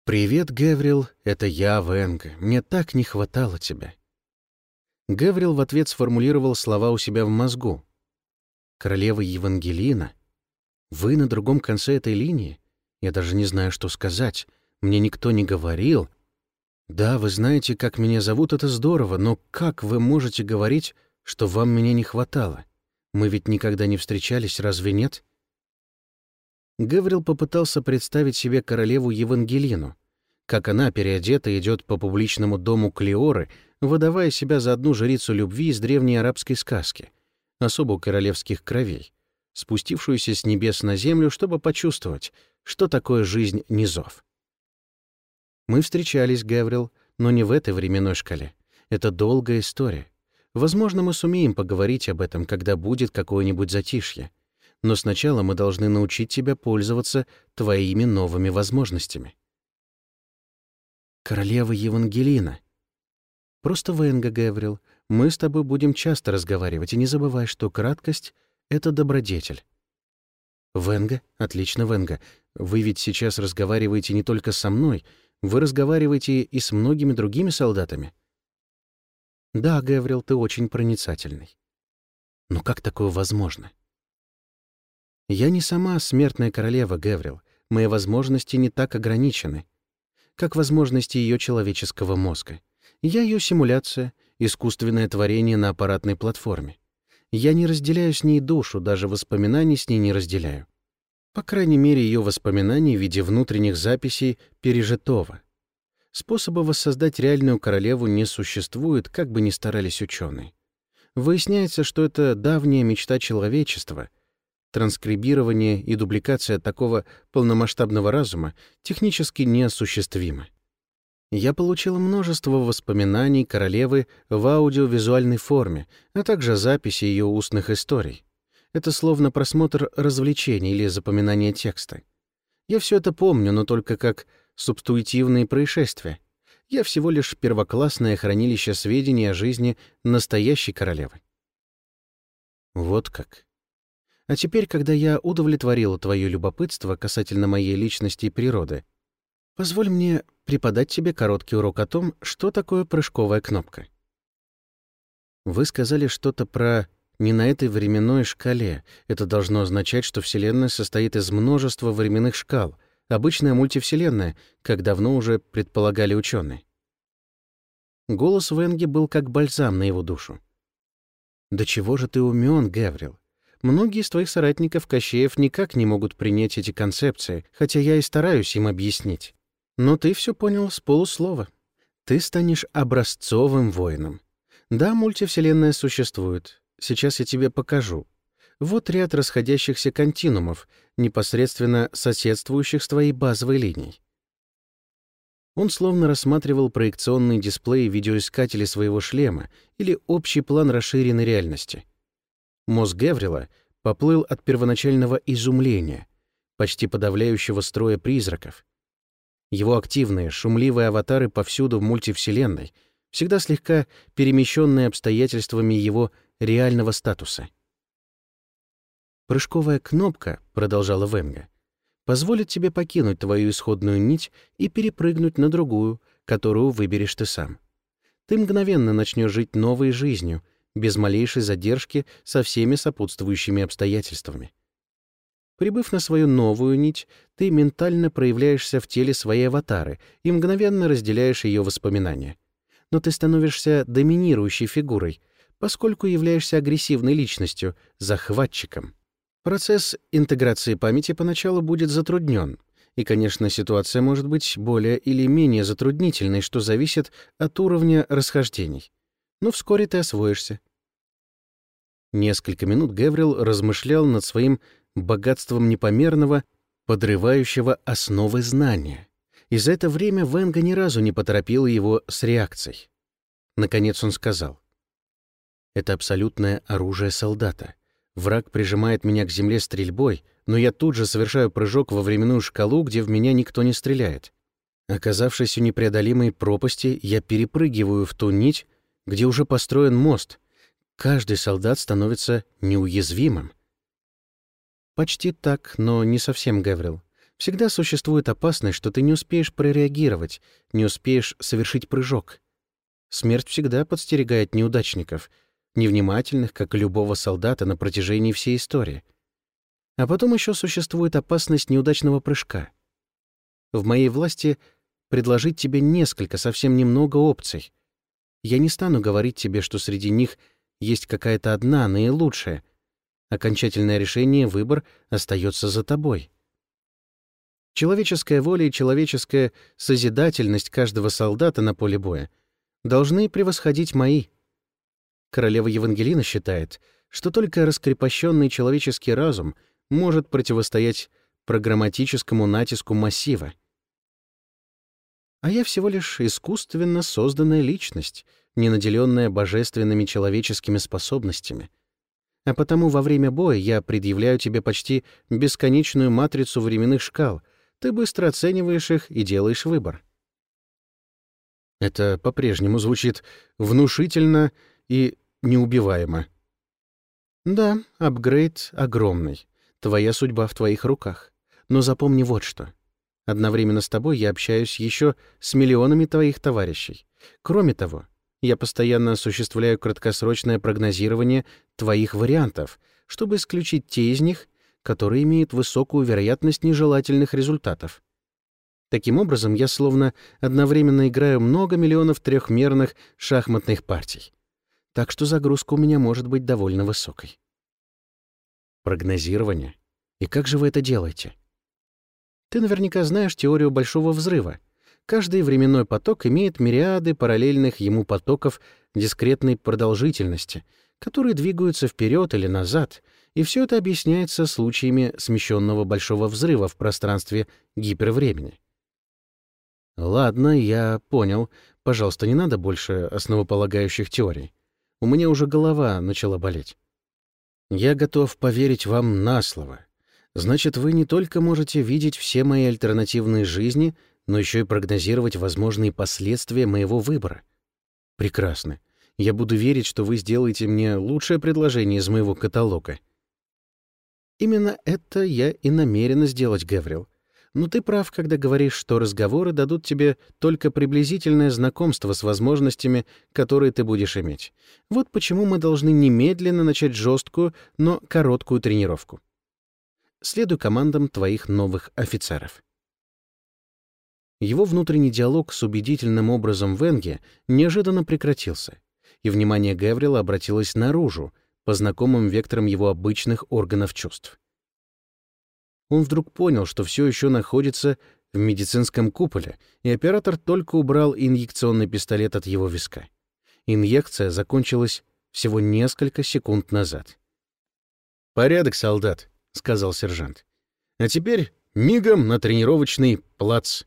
«Привет, Гаврил, это я, Венга. Мне так не хватало тебя». Гаврил в ответ сформулировал слова у себя в мозгу. «Королева Евангелина? Вы на другом конце этой линии? Я даже не знаю, что сказать. Мне никто не говорил, «Да, вы знаете, как меня зовут, это здорово, но как вы можете говорить, что вам меня не хватало? Мы ведь никогда не встречались, разве нет?» Гаврил попытался представить себе королеву Евангелину, как она, переодета, идет по публичному дому Клеоры, выдавая себя за одну жрицу любви из древней арабской сказки, особу королевских кровей, спустившуюся с небес на землю, чтобы почувствовать, что такое жизнь низов. Мы встречались, Гаврил, но не в этой временной шкале. Это долгая история. Возможно, мы сумеем поговорить об этом, когда будет какое-нибудь затишье. Но сначала мы должны научить тебя пользоваться твоими новыми возможностями. Королева Евангелина. Просто Венга, Гаврил. Мы с тобой будем часто разговаривать, и не забывай, что краткость — это добродетель. Венга? Отлично, Венга. Вы ведь сейчас разговариваете не только со мной — вы разговариваете и с многими другими солдатами? Да, Гаврил, ты очень проницательный. Но как такое возможно? Я не сама смертная королева, Гаврил. Мои возможности не так ограничены, как возможности ее человеческого мозга. Я ее симуляция, искусственное творение на аппаратной платформе. Я не разделяю с ней душу, даже воспоминаний с ней не разделяю. По крайней мере, ее воспоминаний в виде внутренних записей пережитого. Способа воссоздать реальную королеву не существует, как бы ни старались ученые. Выясняется, что это давняя мечта человечества. Транскрибирование и дубликация такого полномасштабного разума технически неосуществимы. Я получил множество воспоминаний королевы в аудиовизуальной форме, а также записи ее устных историй. Это словно просмотр развлечений или запоминание текста. Я все это помню, но только как субстуитивные происшествия. Я всего лишь первоклассное хранилище сведений о жизни настоящей королевы. Вот как. А теперь, когда я удовлетворил твое любопытство касательно моей личности и природы, позволь мне преподать тебе короткий урок о том, что такое прыжковая кнопка. Вы сказали что-то про не на этой временной шкале. Это должно означать, что Вселенная состоит из множества временных шкал, обычная мультивселенная, как давно уже предполагали ученые. Голос Венги был как бальзам на его душу. «Да чего же ты умен, Гаврил? Многие из твоих соратников Кощеев никак не могут принять эти концепции, хотя я и стараюсь им объяснить. Но ты все понял с полуслова. Ты станешь образцовым воином. Да, мультивселенная существует, Сейчас я тебе покажу. Вот ряд расходящихся континуумов, непосредственно соседствующих с твоей базовой линией. Он словно рассматривал проекционный дисплей видеоискателя своего шлема или общий план расширенной реальности. Мозг Геврила поплыл от первоначального изумления, почти подавляющего строя призраков. Его активные, шумливые аватары повсюду в мультивселенной, всегда слегка перемещенные обстоятельствами его реального статуса. «Прыжковая кнопка», — продолжала Венга, позволит тебе покинуть твою исходную нить и перепрыгнуть на другую, которую выберешь ты сам. Ты мгновенно начнешь жить новой жизнью, без малейшей задержки со всеми сопутствующими обстоятельствами. Прибыв на свою новую нить, ты ментально проявляешься в теле своей аватары и мгновенно разделяешь ее воспоминания. Но ты становишься доминирующей фигурой, поскольку являешься агрессивной личностью, захватчиком. Процесс интеграции памяти поначалу будет затруднен, и, конечно, ситуация может быть более или менее затруднительной, что зависит от уровня расхождений. Но вскоре ты освоишься. Несколько минут Геврил размышлял над своим богатством непомерного, подрывающего основы знания. И за это время Венга ни разу не поторопил его с реакцией. Наконец он сказал. «Это абсолютное оружие солдата. Враг прижимает меня к земле стрельбой, но я тут же совершаю прыжок во временную шкалу, где в меня никто не стреляет. Оказавшись у непреодолимой пропасти, я перепрыгиваю в ту нить, где уже построен мост. Каждый солдат становится неуязвимым. Почти так, но не совсем, Гаврил. Всегда существует опасность, что ты не успеешь прореагировать, не успеешь совершить прыжок. Смерть всегда подстерегает неудачников, невнимательных, как любого солдата на протяжении всей истории. А потом еще существует опасность неудачного прыжка. В моей власти предложить тебе несколько, совсем немного опций. Я не стану говорить тебе, что среди них есть какая-то одна, наилучшая, Окончательное решение, выбор остается за тобой. Человеческая воля и человеческая созидательность каждого солдата на поле боя должны превосходить мои. Королева Евангелина считает, что только раскрепощенный человеческий разум может противостоять программатическому натиску массива. А я всего лишь искусственно созданная личность, не наделенная божественными человеческими способностями — а потому во время боя я предъявляю тебе почти бесконечную матрицу временных шкал. Ты быстро оцениваешь их и делаешь выбор. Это по-прежнему звучит внушительно и неубиваемо. Да, апгрейд огромный. Твоя судьба в твоих руках. Но запомни вот что. Одновременно с тобой я общаюсь еще с миллионами твоих товарищей. Кроме того, я постоянно осуществляю краткосрочное прогнозирование твоих вариантов, чтобы исключить те из них, которые имеют высокую вероятность нежелательных результатов. Таким образом, я словно одновременно играю много миллионов трехмерных шахматных партий. Так что загрузка у меня может быть довольно высокой. Прогнозирование. И как же вы это делаете? Ты наверняка знаешь теорию Большого Взрыва — Каждый временной поток имеет мириады параллельных ему потоков дискретной продолжительности, которые двигаются вперед или назад, и все это объясняется случаями смещенного большого взрыва в пространстве гипервремени. Ладно, я понял. Пожалуйста, не надо больше основополагающих теорий. У меня уже голова начала болеть. Я готов поверить вам на слово. Значит, вы не только можете видеть все мои альтернативные жизни, но еще и прогнозировать возможные последствия моего выбора. Прекрасно. Я буду верить, что вы сделаете мне лучшее предложение из моего каталога. Именно это я и намерена сделать, Гаврил. Но ты прав, когда говоришь, что разговоры дадут тебе только приблизительное знакомство с возможностями, которые ты будешь иметь. Вот почему мы должны немедленно начать жесткую, но короткую тренировку. Следуй командам твоих новых офицеров. Его внутренний диалог с убедительным образом Венге неожиданно прекратился, и внимание Гаврила обратилось наружу, по знакомым векторам его обычных органов чувств. Он вдруг понял, что все еще находится в медицинском куполе, и оператор только убрал инъекционный пистолет от его виска. Инъекция закончилась всего несколько секунд назад. «Порядок, солдат», — сказал сержант. «А теперь мигом на тренировочный плац».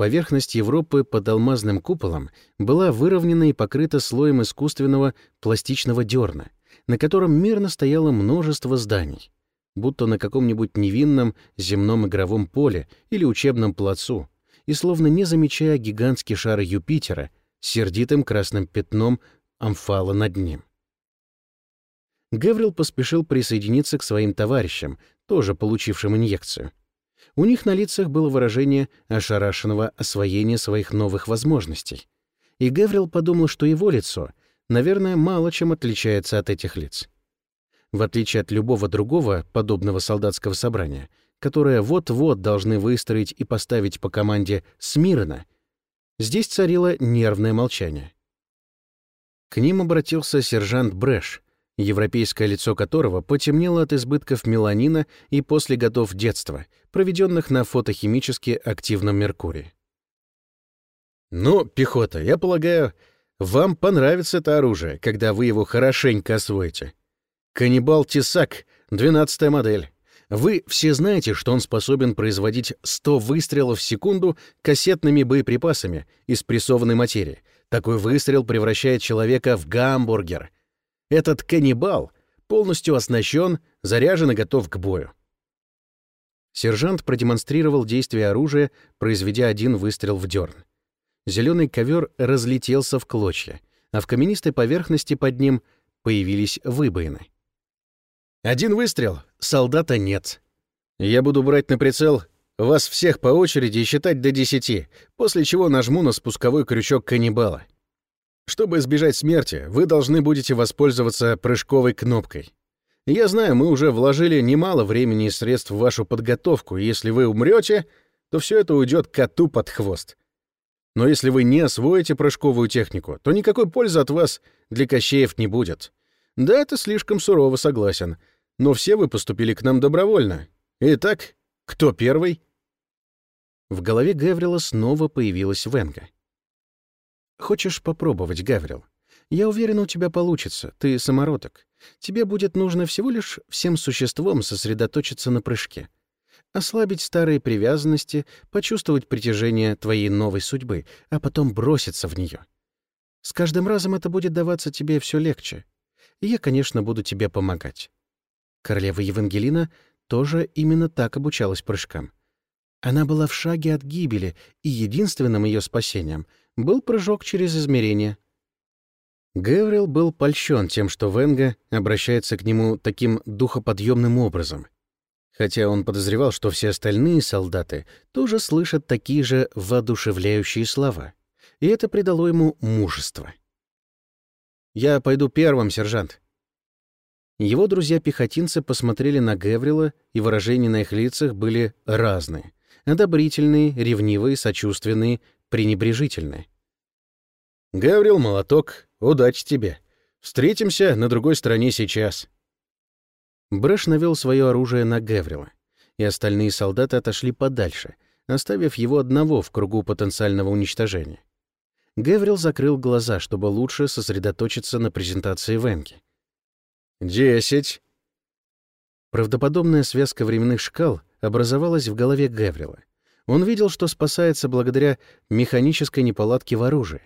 Поверхность Европы под алмазным куполом была выровнена и покрыта слоем искусственного пластичного дерна, на котором мирно стояло множество зданий, будто на каком-нибудь невинном земном игровом поле или учебном плацу, и словно не замечая гигантский шар Юпитера, сердитым красным пятном амфала над ним. Гаврил поспешил присоединиться к своим товарищам, тоже получившим инъекцию. У них на лицах было выражение ошарашенного освоения своих новых возможностей. И Геврил подумал, что его лицо, наверное, мало чем отличается от этих лиц. В отличие от любого другого подобного солдатского собрания, которое вот-вот должны выстроить и поставить по команде «смирно», здесь царило нервное молчание. К ним обратился сержант Брэш, европейское лицо которого потемнело от избытков меланина и после годов детства, проведенных на фотохимически активном Меркурии. «Ну, пехота, я полагаю, вам понравится это оружие, когда вы его хорошенько освоите. Каннибал Тесак, 12 модель. Вы все знаете, что он способен производить 100 выстрелов в секунду кассетными боеприпасами из прессованной материи. Такой выстрел превращает человека в гамбургер. Этот каннибал полностью оснащен, заряжен и готов к бою. Сержант продемонстрировал действие оружия, произведя один выстрел в дерн. Зеленый ковер разлетелся в клочья, а в каменистой поверхности под ним появились выбоины. Один выстрел, солдата нет. Я буду брать на прицел вас всех по очереди и считать до десяти, после чего нажму на спусковой крючок каннибала. Чтобы избежать смерти, вы должны будете воспользоваться прыжковой кнопкой. Я знаю, мы уже вложили немало времени и средств в вашу подготовку, и если вы умрете, то все это уйдет коту под хвост. Но если вы не освоите прыжковую технику, то никакой пользы от вас для Кощеев не будет. Да, это слишком сурово, согласен. Но все вы поступили к нам добровольно. Итак, кто первый?» В голове Гаврила снова появилась Венга. «Хочешь попробовать, Гаврил? Я уверен, у тебя получится. Ты самородок. Тебе будет нужно всего лишь всем существом сосредоточиться на прыжке. Ослабить старые привязанности, почувствовать притяжение твоей новой судьбы, а потом броситься в нее. С каждым разом это будет даваться тебе все легче. И я, конечно, буду тебе помогать. Королева Евангелина тоже именно так обучалась прыжкам. Она была в шаге от гибели, и единственным ее спасением был прыжок через измерение. Геврил был польщен тем, что Венга обращается к нему таким духоподъемным образом, хотя он подозревал, что все остальные солдаты тоже слышат такие же воодушевляющие слова, и это придало ему мужество. «Я пойду первым, сержант», его друзья-пехотинцы посмотрели на Геврила, и выражения на их лицах были разные. Одобрительные, ревнивые, сочувственные, пренебрежительные. «Гаврил, молоток, удачи тебе. Встретимся на другой стороне сейчас». Брэш навел свое оружие на Геврила, и остальные солдаты отошли подальше, оставив его одного в кругу потенциального уничтожения. Геврил закрыл глаза, чтобы лучше сосредоточиться на презентации Венки. «Десять». Правдоподобная связка временных шкал образовалась в голове Геврила. Он видел, что спасается благодаря механической неполадке в оружии.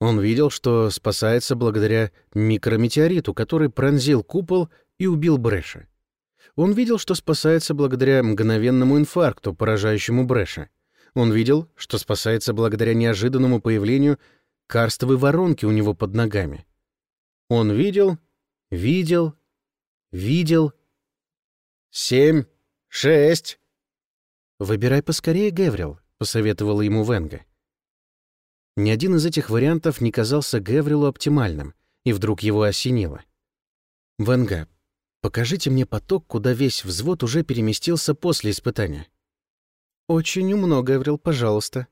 Он видел, что спасается благодаря микрометеориту, который пронзил купол и убил Брэша. Он видел, что спасается благодаря мгновенному инфаркту, поражающему Брэша. Он видел, что спасается благодаря неожиданному появлению карстовой воронки у него под ногами. Он видел Видел, видел. Семь, шесть. Выбирай поскорее, Геврил, посоветовала ему Венга. Ни один из этих вариантов не казался Геврилу оптимальным, и вдруг его осенило. «Венга, покажите мне поток, куда весь взвод уже переместился после испытания». «Очень умно, Геврил, пожалуйста».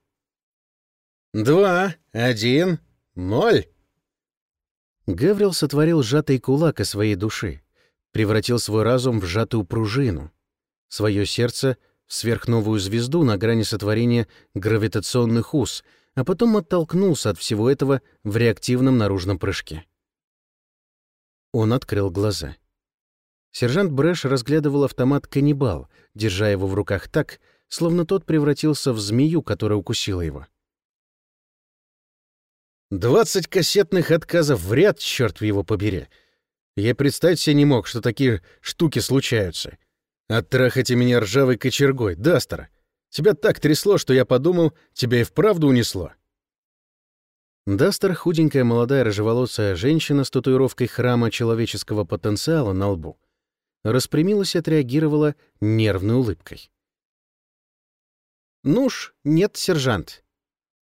«Два, один, ноль». Гаврил сотворил сжатый кулак из своей души, превратил свой разум в сжатую пружину, свое сердце сверхновую звезду на грани сотворения гравитационных уз, а потом оттолкнулся от всего этого в реактивном наружном прыжке. Он открыл глаза. Сержант Брэш разглядывал автомат «Каннибал», держа его в руках так, словно тот превратился в змею, которая укусила его. Двадцать кассетных отказов в ряд, черт его побери. Я представить себе не мог, что такие штуки случаются. Оттрахайте меня ржавой кочергой, Дастер. Тебя так трясло, что я подумал, тебя и вправду унесло. Дастер — худенькая молодая рыжеволосая женщина с татуировкой храма человеческого потенциала на лбу. распрямилась и отреагировала нервной улыбкой. «Ну ж, нет, сержант.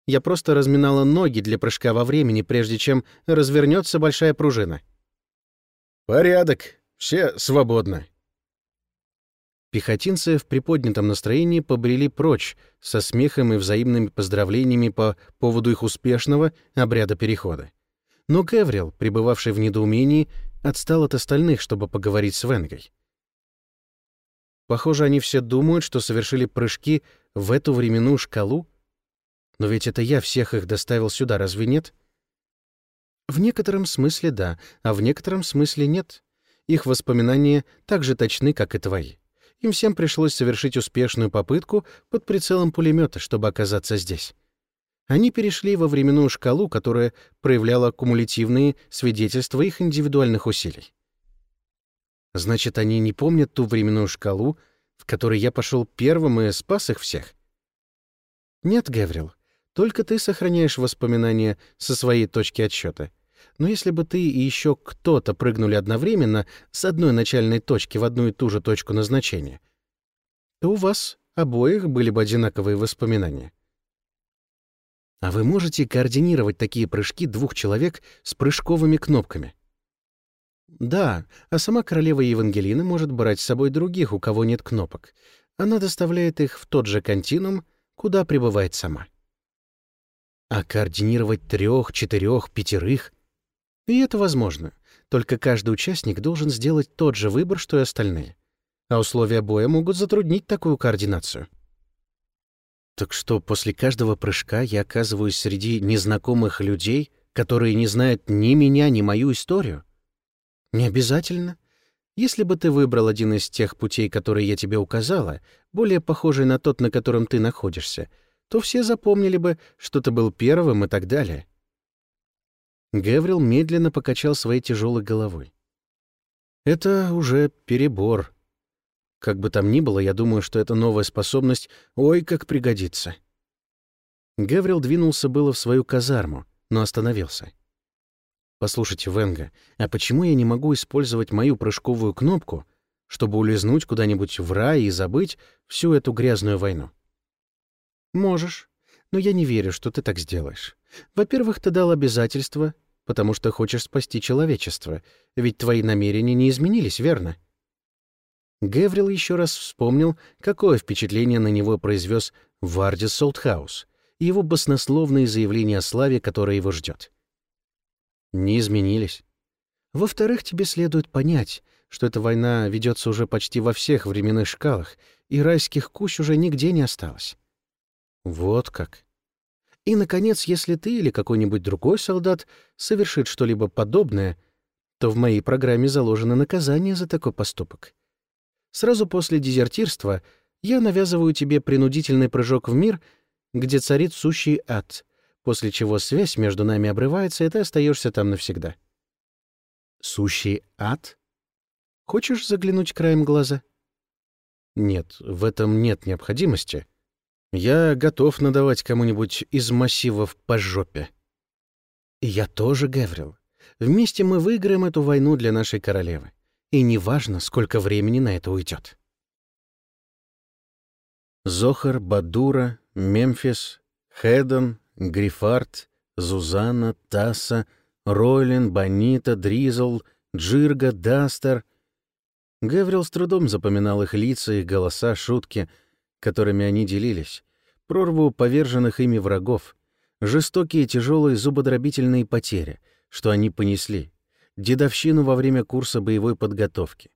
Я просто разминала ноги для прыжка во времени, прежде чем развернется большая пружина». «Порядок. Все свободны». Пехотинцы в приподнятом настроении побрели прочь со смехом и взаимными поздравлениями по поводу их успешного обряда перехода. Но Геврил, пребывавший в недоумении, отстал от остальных, чтобы поговорить с Венгой. Похоже, они все думают, что совершили прыжки в эту временную шкалу. Но ведь это я всех их доставил сюда, разве нет? В некотором смысле да, а в некотором смысле нет. Их воспоминания так же точны, как и твои. Им всем пришлось совершить успешную попытку под прицелом пулемета, чтобы оказаться здесь. Они перешли во временную шкалу, которая проявляла кумулятивные свидетельства их индивидуальных усилий. Значит, они не помнят ту временную шкалу, в которой я пошел первым и спас их всех? Нет, Гаврил, только ты сохраняешь воспоминания со своей точки отсчета. Но если бы ты и еще кто-то прыгнули одновременно с одной начальной точки в одну и ту же точку назначения, то у вас обоих были бы одинаковые воспоминания. А вы можете координировать такие прыжки двух человек с прыжковыми кнопками? Да, а сама королева Евангелина может брать с собой других, у кого нет кнопок. Она доставляет их в тот же континуум, куда пребывает сама. А координировать трех, четырех, пятерых и это возможно. Только каждый участник должен сделать тот же выбор, что и остальные. А условия боя могут затруднить такую координацию. Так что после каждого прыжка я оказываюсь среди незнакомых людей, которые не знают ни меня, ни мою историю? Не обязательно. Если бы ты выбрал один из тех путей, которые я тебе указала, более похожий на тот, на котором ты находишься, то все запомнили бы, что ты был первым и так далее. Геврил медленно покачал своей тяжелой головой. «Это уже перебор. Как бы там ни было, я думаю, что эта новая способность ой как пригодится». Геврил двинулся было в свою казарму, но остановился. «Послушайте, Венга, а почему я не могу использовать мою прыжковую кнопку, чтобы улизнуть куда-нибудь в рай и забыть всю эту грязную войну?» «Можешь, но я не верю, что ты так сделаешь. Во-первых, ты дал обязательство потому что хочешь спасти человечество, ведь твои намерения не изменились, верно?» Геврил еще раз вспомнил, какое впечатление на него произвез Вардис Солтхаус и его баснословные заявления о славе, которая его ждет. Не изменились. Во-вторых, тебе следует понять, что эта война ведется уже почти во всех временных шкалах, и райских кущ уже нигде не осталось. Вот как. И, наконец, если ты или какой-нибудь другой солдат совершит что-либо подобное, то в моей программе заложено наказание за такой поступок. Сразу после дезертирства я навязываю тебе принудительный прыжок в мир, где царит сущий ад, после чего связь между нами обрывается, и ты остаешься там навсегда. Сущий ад? Хочешь заглянуть краем глаза? Нет, в этом нет необходимости. Я готов надавать кому-нибудь из массивов по жопе. Я тоже, Гаврил. Вместе мы выиграем эту войну для нашей королевы. И неважно, сколько времени на это уйдет. Зохар, Бадура, Мемфис, Хедон, Грифард, Зузана, Тасса, Ройлин, Бонита, Дризл, Джирга, Дастер. Гаврил с трудом запоминал их лица, их голоса, шутки — которыми они делились, прорву поверженных ими врагов, жестокие тяжелые зубодробительные потери, что они понесли, дедовщину во время курса боевой подготовки,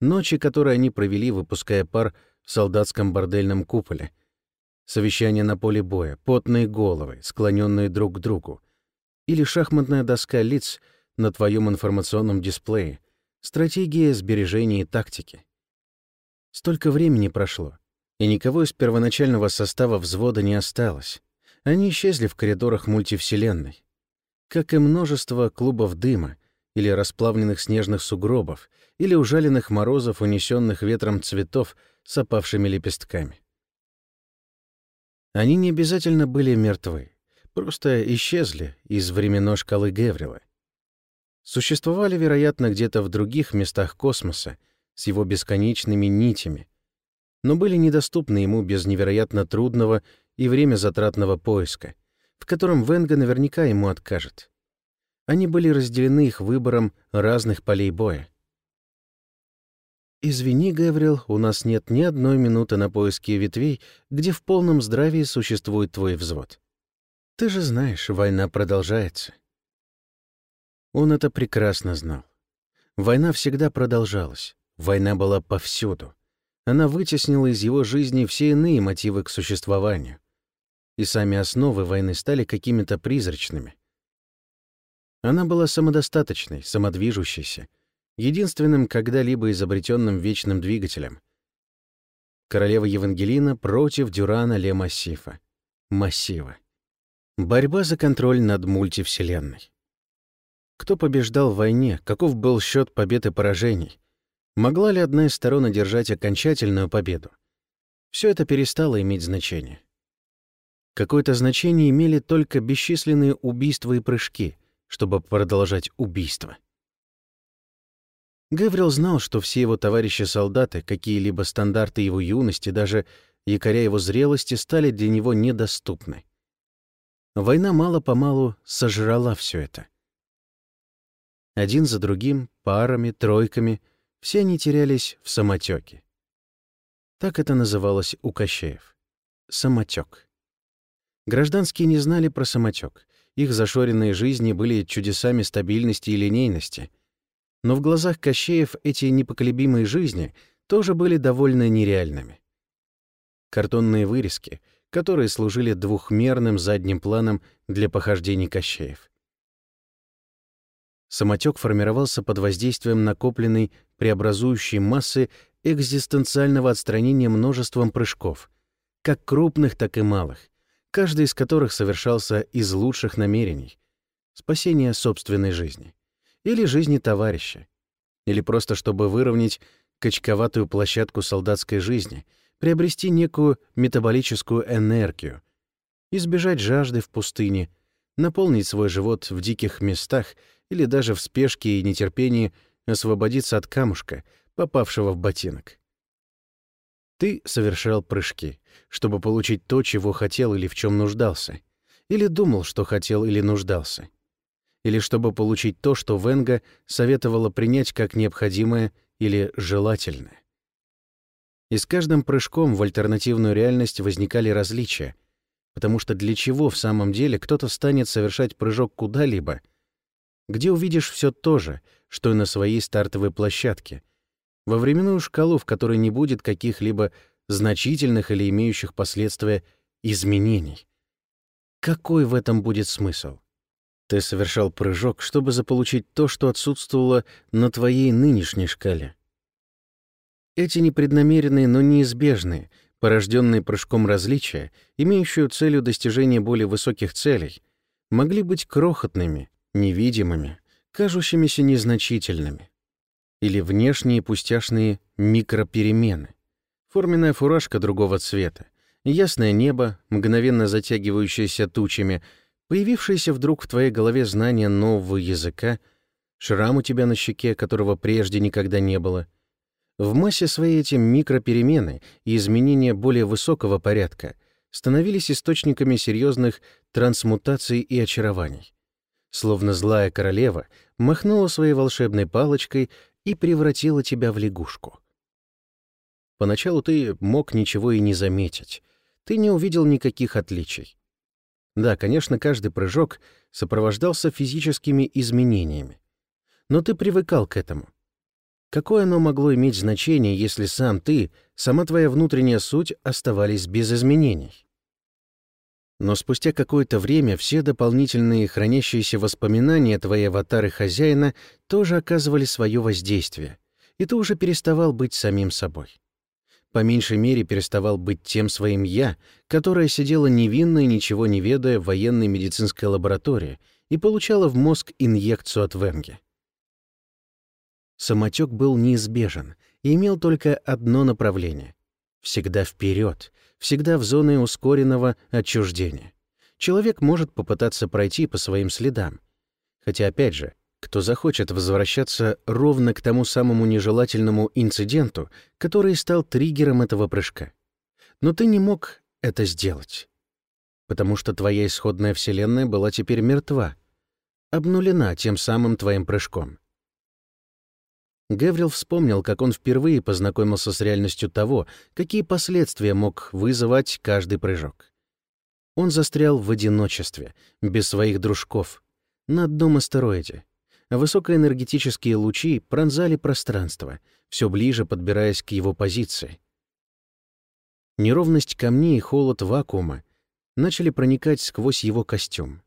ночи, которые они провели, выпуская пар в солдатском бордельном куполе, совещания на поле боя, потные головы, склоненные друг к другу, или шахматная доска лиц на твоем информационном дисплее, стратегия сбережения и тактики. Столько времени прошло, и никого из первоначального состава взвода не осталось. Они исчезли в коридорах мультивселенной. Как и множество клубов дыма, или расплавленных снежных сугробов, или ужаленных морозов, унесенных ветром цветов с опавшими лепестками. Они не обязательно были мертвы, просто исчезли из временной шкалы Геврила. Существовали, вероятно, где-то в других местах космоса, с его бесконечными нитями, но были недоступны ему без невероятно трудного и время затратного поиска, в котором Венга наверняка ему откажет. Они были разделены их выбором разных полей боя. «Извини, Гаврил, у нас нет ни одной минуты на поиски ветвей, где в полном здравии существует твой взвод. Ты же знаешь, война продолжается». Он это прекрасно знал. Война всегда продолжалась. Война была повсюду. Она вытеснила из его жизни все иные мотивы к существованию. И сами основы войны стали какими-то призрачными. Она была самодостаточной, самодвижущейся, единственным когда-либо изобретенным вечным двигателем. Королева Евангелина против Дюрана Ле Массифа. Массива. Борьба за контроль над мультивселенной. Кто побеждал в войне? Каков был счет побед и поражений? Могла ли одна из сторон одержать окончательную победу? Все это перестало иметь значение. Какое-то значение имели только бесчисленные убийства и прыжки, чтобы продолжать убийство. Гаврил знал, что все его товарищи-солдаты, какие-либо стандарты его юности, даже якоря его зрелости, стали для него недоступны. Война мало-помалу сожрала все это. Один за другим, парами, тройками, все они терялись в самотеке. Так это называлось у Кощеев. Самотек. Гражданские не знали про самотек. Их зашоренные жизни были чудесами стабильности и линейности — но в глазах Кощеев эти непоколебимые жизни тоже были довольно нереальными. Картонные вырезки, которые служили двухмерным задним планом для похождений Кощеев. Самотек формировался под воздействием накопленной преобразующей массы экзистенциального отстранения множеством прыжков, как крупных, так и малых, каждый из которых совершался из лучших намерений — спасения собственной жизни или жизни товарища, или просто чтобы выровнять качковатую площадку солдатской жизни, приобрести некую метаболическую энергию, избежать жажды в пустыне, наполнить свой живот в диких местах или даже в спешке и нетерпении освободиться от камушка, попавшего в ботинок. Ты совершал прыжки, чтобы получить то, чего хотел или в чем нуждался, или думал, что хотел или нуждался или чтобы получить то, что Венга советовала принять как необходимое или желательное. И с каждым прыжком в альтернативную реальность возникали различия, потому что для чего в самом деле кто-то станет совершать прыжок куда-либо, где увидишь все то же, что и на своей стартовой площадке, во временную шкалу, в которой не будет каких-либо значительных или имеющих последствия изменений. Какой в этом будет смысл? Ты совершал прыжок, чтобы заполучить то, что отсутствовало на твоей нынешней шкале. Эти непреднамеренные, но неизбежные, порожденные прыжком различия, имеющие целью достижения более высоких целей, могли быть крохотными, невидимыми, кажущимися незначительными. Или внешние пустяшные микроперемены. Форменная фуражка другого цвета, ясное небо, мгновенно затягивающееся тучами — Появившееся вдруг в твоей голове знание нового языка, шрам у тебя на щеке, которого прежде никогда не было. В массе своей эти микроперемены и изменения более высокого порядка становились источниками серьезных трансмутаций и очарований. Словно злая королева махнула своей волшебной палочкой и превратила тебя в лягушку. Поначалу ты мог ничего и не заметить. Ты не увидел никаких отличий. Да, конечно, каждый прыжок сопровождался физическими изменениями. Но ты привыкал к этому. Какое оно могло иметь значение, если сам ты, сама твоя внутренняя суть оставались без изменений? Но спустя какое-то время все дополнительные хранящиеся воспоминания твоей аватары хозяина тоже оказывали свое воздействие, и ты уже переставал быть самим собой по меньшей мере переставал быть тем своим «я», которое сидело невинно и ничего не ведая в военной медицинской лаборатории и получало в мозг инъекцию от Венге. Самотек был неизбежен и имел только одно направление — всегда вперед, всегда в зоне ускоренного отчуждения. Человек может попытаться пройти по своим следам, хотя, опять же, кто захочет возвращаться ровно к тому самому нежелательному инциденту, который стал триггером этого прыжка. Но ты не мог это сделать, потому что твоя исходная Вселенная была теперь мертва, обнулена тем самым твоим прыжком. Геврил вспомнил, как он впервые познакомился с реальностью того, какие последствия мог вызывать каждый прыжок. Он застрял в одиночестве, без своих дружков, на одном астероиде. Высокоэнергетические лучи пронзали пространство, все ближе подбираясь к его позиции. Неровность камней и холод вакуума начали проникать сквозь его костюм.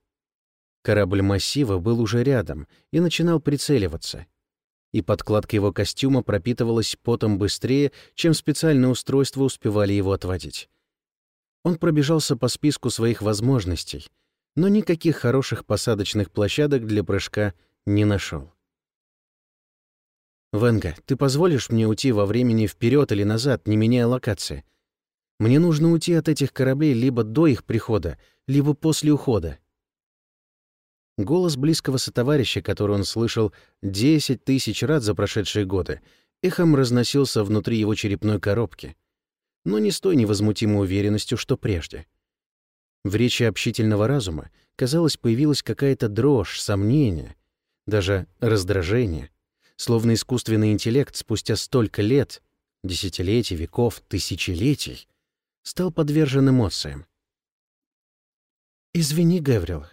Корабль массива был уже рядом и начинал прицеливаться — и подкладка его костюма пропитывалась потом быстрее, чем специальные устройства успевали его отводить. Он пробежался по списку своих возможностей, но никаких хороших посадочных площадок для прыжка не нашел. «Венга, ты позволишь мне уйти во времени вперед или назад, не меняя локации? Мне нужно уйти от этих кораблей либо до их прихода, либо после ухода. Голос близкого сотоварища, который он слышал десять тысяч раз за прошедшие годы, эхом разносился внутри его черепной коробки, но не с той невозмутимой уверенностью, что прежде. В речи общительного разума, казалось, появилась какая-то дрожь, сомнение, даже раздражение, словно искусственный интеллект спустя столько лет, десятилетий, веков, тысячелетий, стал подвержен эмоциям. «Извини, Гаврил,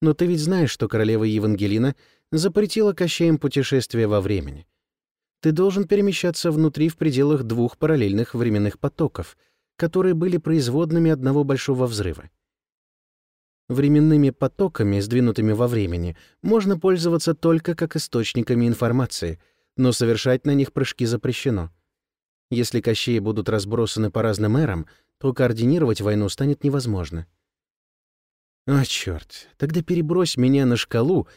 но ты ведь знаешь, что королева Евангелина запретила Кощеям путешествие во времени. Ты должен перемещаться внутри в пределах двух параллельных временных потоков, которые были производными одного большого взрыва. Временными потоками, сдвинутыми во времени, можно пользоваться только как источниками информации, но совершать на них прыжки запрещено. Если Кощеи будут разбросаны по разным эрам, то координировать войну станет невозможно. О, черт! Тогда перебрось меня на шкалу,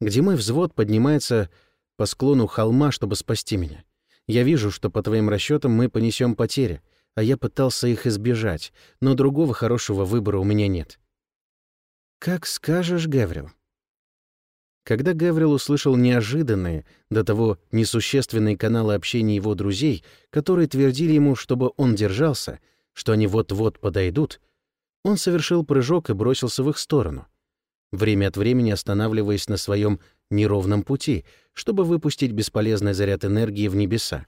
где мой взвод поднимается по склону холма, чтобы спасти меня. Я вижу, что по твоим расчетам мы понесем потери, а я пытался их избежать, но другого хорошего выбора у меня нет. Как скажешь, Гаврил. Когда Гаврил услышал неожиданные, до того несущественные каналы общения его друзей, которые твердили ему, чтобы он держался, что они вот-вот подойдут, он совершил прыжок и бросился в их сторону, время от времени останавливаясь на своем неровном пути, чтобы выпустить бесполезный заряд энергии в небеса,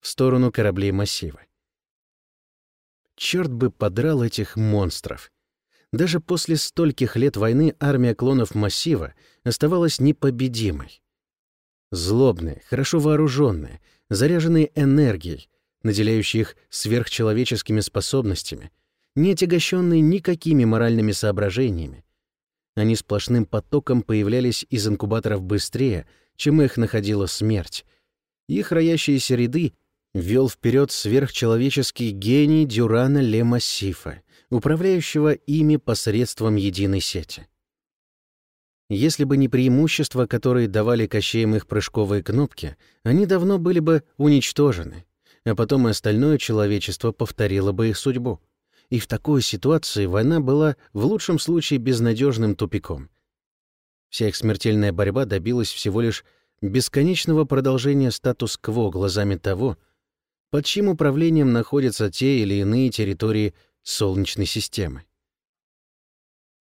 в сторону кораблей массива. Черт бы подрал этих монстров! Даже после стольких лет войны армия клонов массива оставалась непобедимой. Злобные, хорошо вооруженные, заряженные энергией, наделяющие их сверхчеловеческими способностями, не отягощенные никакими моральными соображениями. Они сплошным потоком появлялись из инкубаторов быстрее, чем их находила смерть. Их роящиеся ряды вел вперед сверхчеловеческий гений Дюрана Ле Массифа, управляющего ими посредством единой сети. Если бы не преимущества, которые давали Кощеям их прыжковые кнопки, они давно были бы уничтожены, а потом и остальное человечество повторило бы их судьбу и в такой ситуации война была в лучшем случае безнадежным тупиком. Вся их смертельная борьба добилась всего лишь бесконечного продолжения статус-кво глазами того, под чьим управлением находятся те или иные территории Солнечной системы.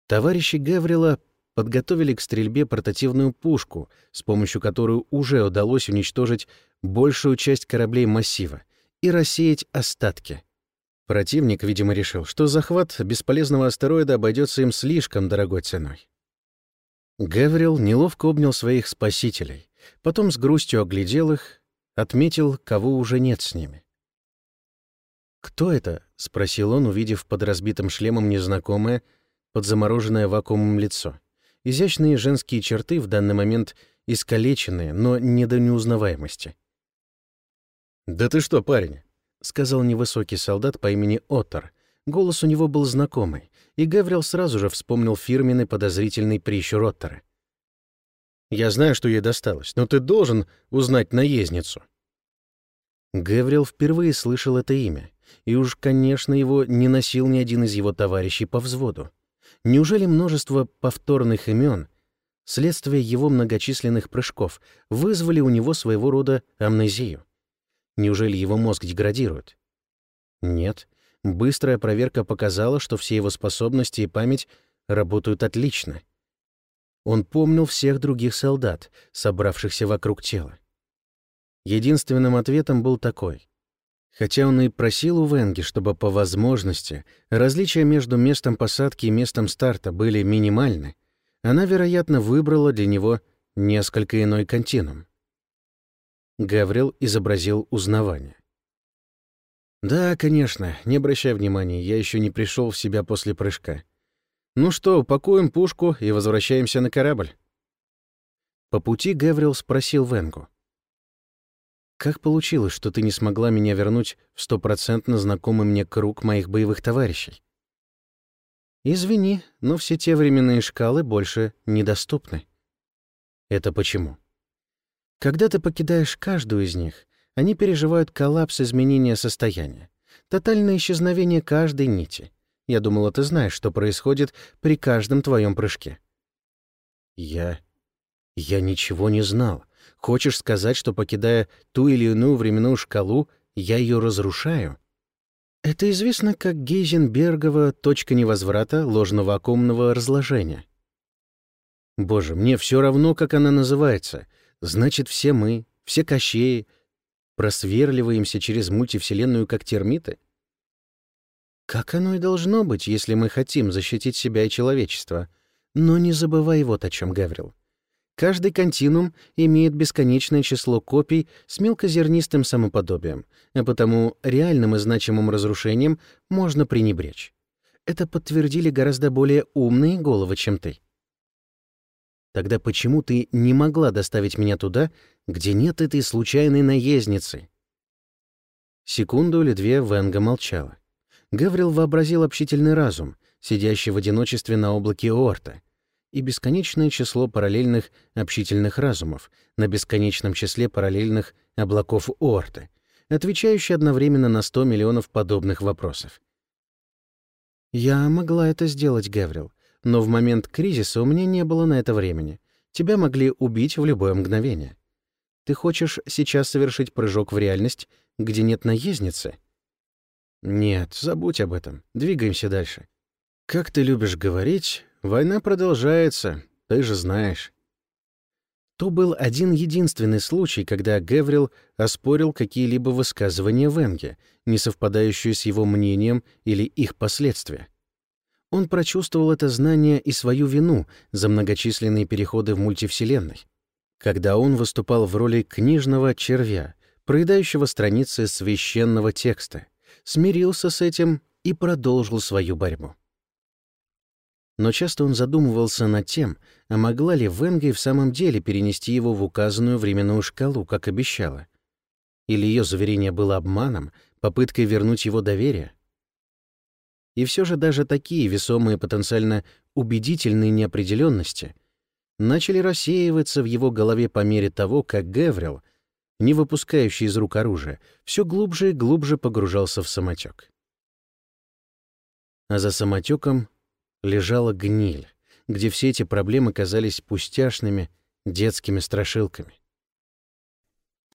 Товарищи Гаврила подготовили к стрельбе портативную пушку, с помощью которой уже удалось уничтожить большую часть кораблей массива и рассеять остатки — Противник, видимо, решил, что захват бесполезного астероида обойдется им слишком дорогой ценой. Гаврил неловко обнял своих спасителей, потом с грустью оглядел их, отметил, кого уже нет с ними. «Кто это?» — спросил он, увидев под разбитым шлемом незнакомое, подзамороженное вакуумом лицо. Изящные женские черты в данный момент искалеченные, но не до неузнаваемости. «Да ты что, парень, — сказал невысокий солдат по имени Оттер. Голос у него был знакомый, и Гаврил сразу же вспомнил фирменный подозрительный прищур Оттера. «Я знаю, что ей досталось, но ты должен узнать наездницу». Гаврил впервые слышал это имя, и уж, конечно, его не носил ни один из его товарищей по взводу. Неужели множество повторных имен следствие его многочисленных прыжков, вызвали у него своего рода амнезию. Неужели его мозг деградирует? Нет. Быстрая проверка показала, что все его способности и память работают отлично. Он помнил всех других солдат, собравшихся вокруг тела. Единственным ответом был такой. Хотя он и просил у Венги, чтобы по возможности различия между местом посадки и местом старта были минимальны, она, вероятно, выбрала для него несколько иной континуум. Гаврил изобразил узнавание. «Да, конечно, не обращай внимания, я еще не пришел в себя после прыжка. Ну что, пакуем пушку и возвращаемся на корабль?» По пути Гаврил спросил Венгу. «Как получилось, что ты не смогла меня вернуть в стопроцентно знакомый мне круг моих боевых товарищей?» «Извини, но все те временные шкалы больше недоступны». «Это почему?» «Когда ты покидаешь каждую из них, они переживают коллапс изменения состояния, тотальное исчезновение каждой нити. Я думала, ты знаешь, что происходит при каждом твоем прыжке. Я... я ничего не знал. Хочешь сказать, что, покидая ту или иную временную шкалу, я ее разрушаю? Это известно как Гейзенбергова точка невозврата ложно-вакуумного разложения. Боже, мне все равно, как она называется. Значит, все мы, все Кощеи, просверливаемся через мультивселенную как термиты? Как оно и должно быть, если мы хотим защитить себя и человечество. Но не забывай вот о чем, Гаврил. Каждый континуум имеет бесконечное число копий с мелкозернистым самоподобием, а потому реальным и значимым разрушением можно пренебречь. Это подтвердили гораздо более умные головы, чем ты. Тогда почему ты не могла доставить меня туда, где нет этой случайной наездницы?» Секунду или две Венга молчала. Гаврил вообразил общительный разум, сидящий в одиночестве на облаке Оорта, и бесконечное число параллельных общительных разумов на бесконечном числе параллельных облаков Оорта, отвечающий одновременно на 100 миллионов подобных вопросов. «Я могла это сделать, Гаврил, но в момент кризиса у меня не было на это времени. Тебя могли убить в любое мгновение. Ты хочешь сейчас совершить прыжок в реальность, где нет наездницы? Нет, забудь об этом. Двигаемся дальше. Как ты любишь говорить, война продолжается, ты же знаешь. То был один единственный случай, когда Геврил оспорил какие-либо высказывания Венге, не совпадающие с его мнением или их последствия. Он прочувствовал это знание и свою вину за многочисленные переходы в мультивселенной, когда он выступал в роли книжного червя, проедающего страницы священного текста, смирился с этим и продолжил свою борьбу. Но часто он задумывался над тем, а могла ли Венга в самом деле перенести его в указанную временную шкалу, как обещала. Или ее заверение было обманом, попыткой вернуть его доверие. И все же даже такие весомые потенциально убедительные неопределенности начали рассеиваться в его голове по мере того, как Геврил, не выпускающий из рук оружие, все глубже и глубже погружался в самотек. А за самотеком лежала гниль, где все эти проблемы казались пустяшными детскими страшилками.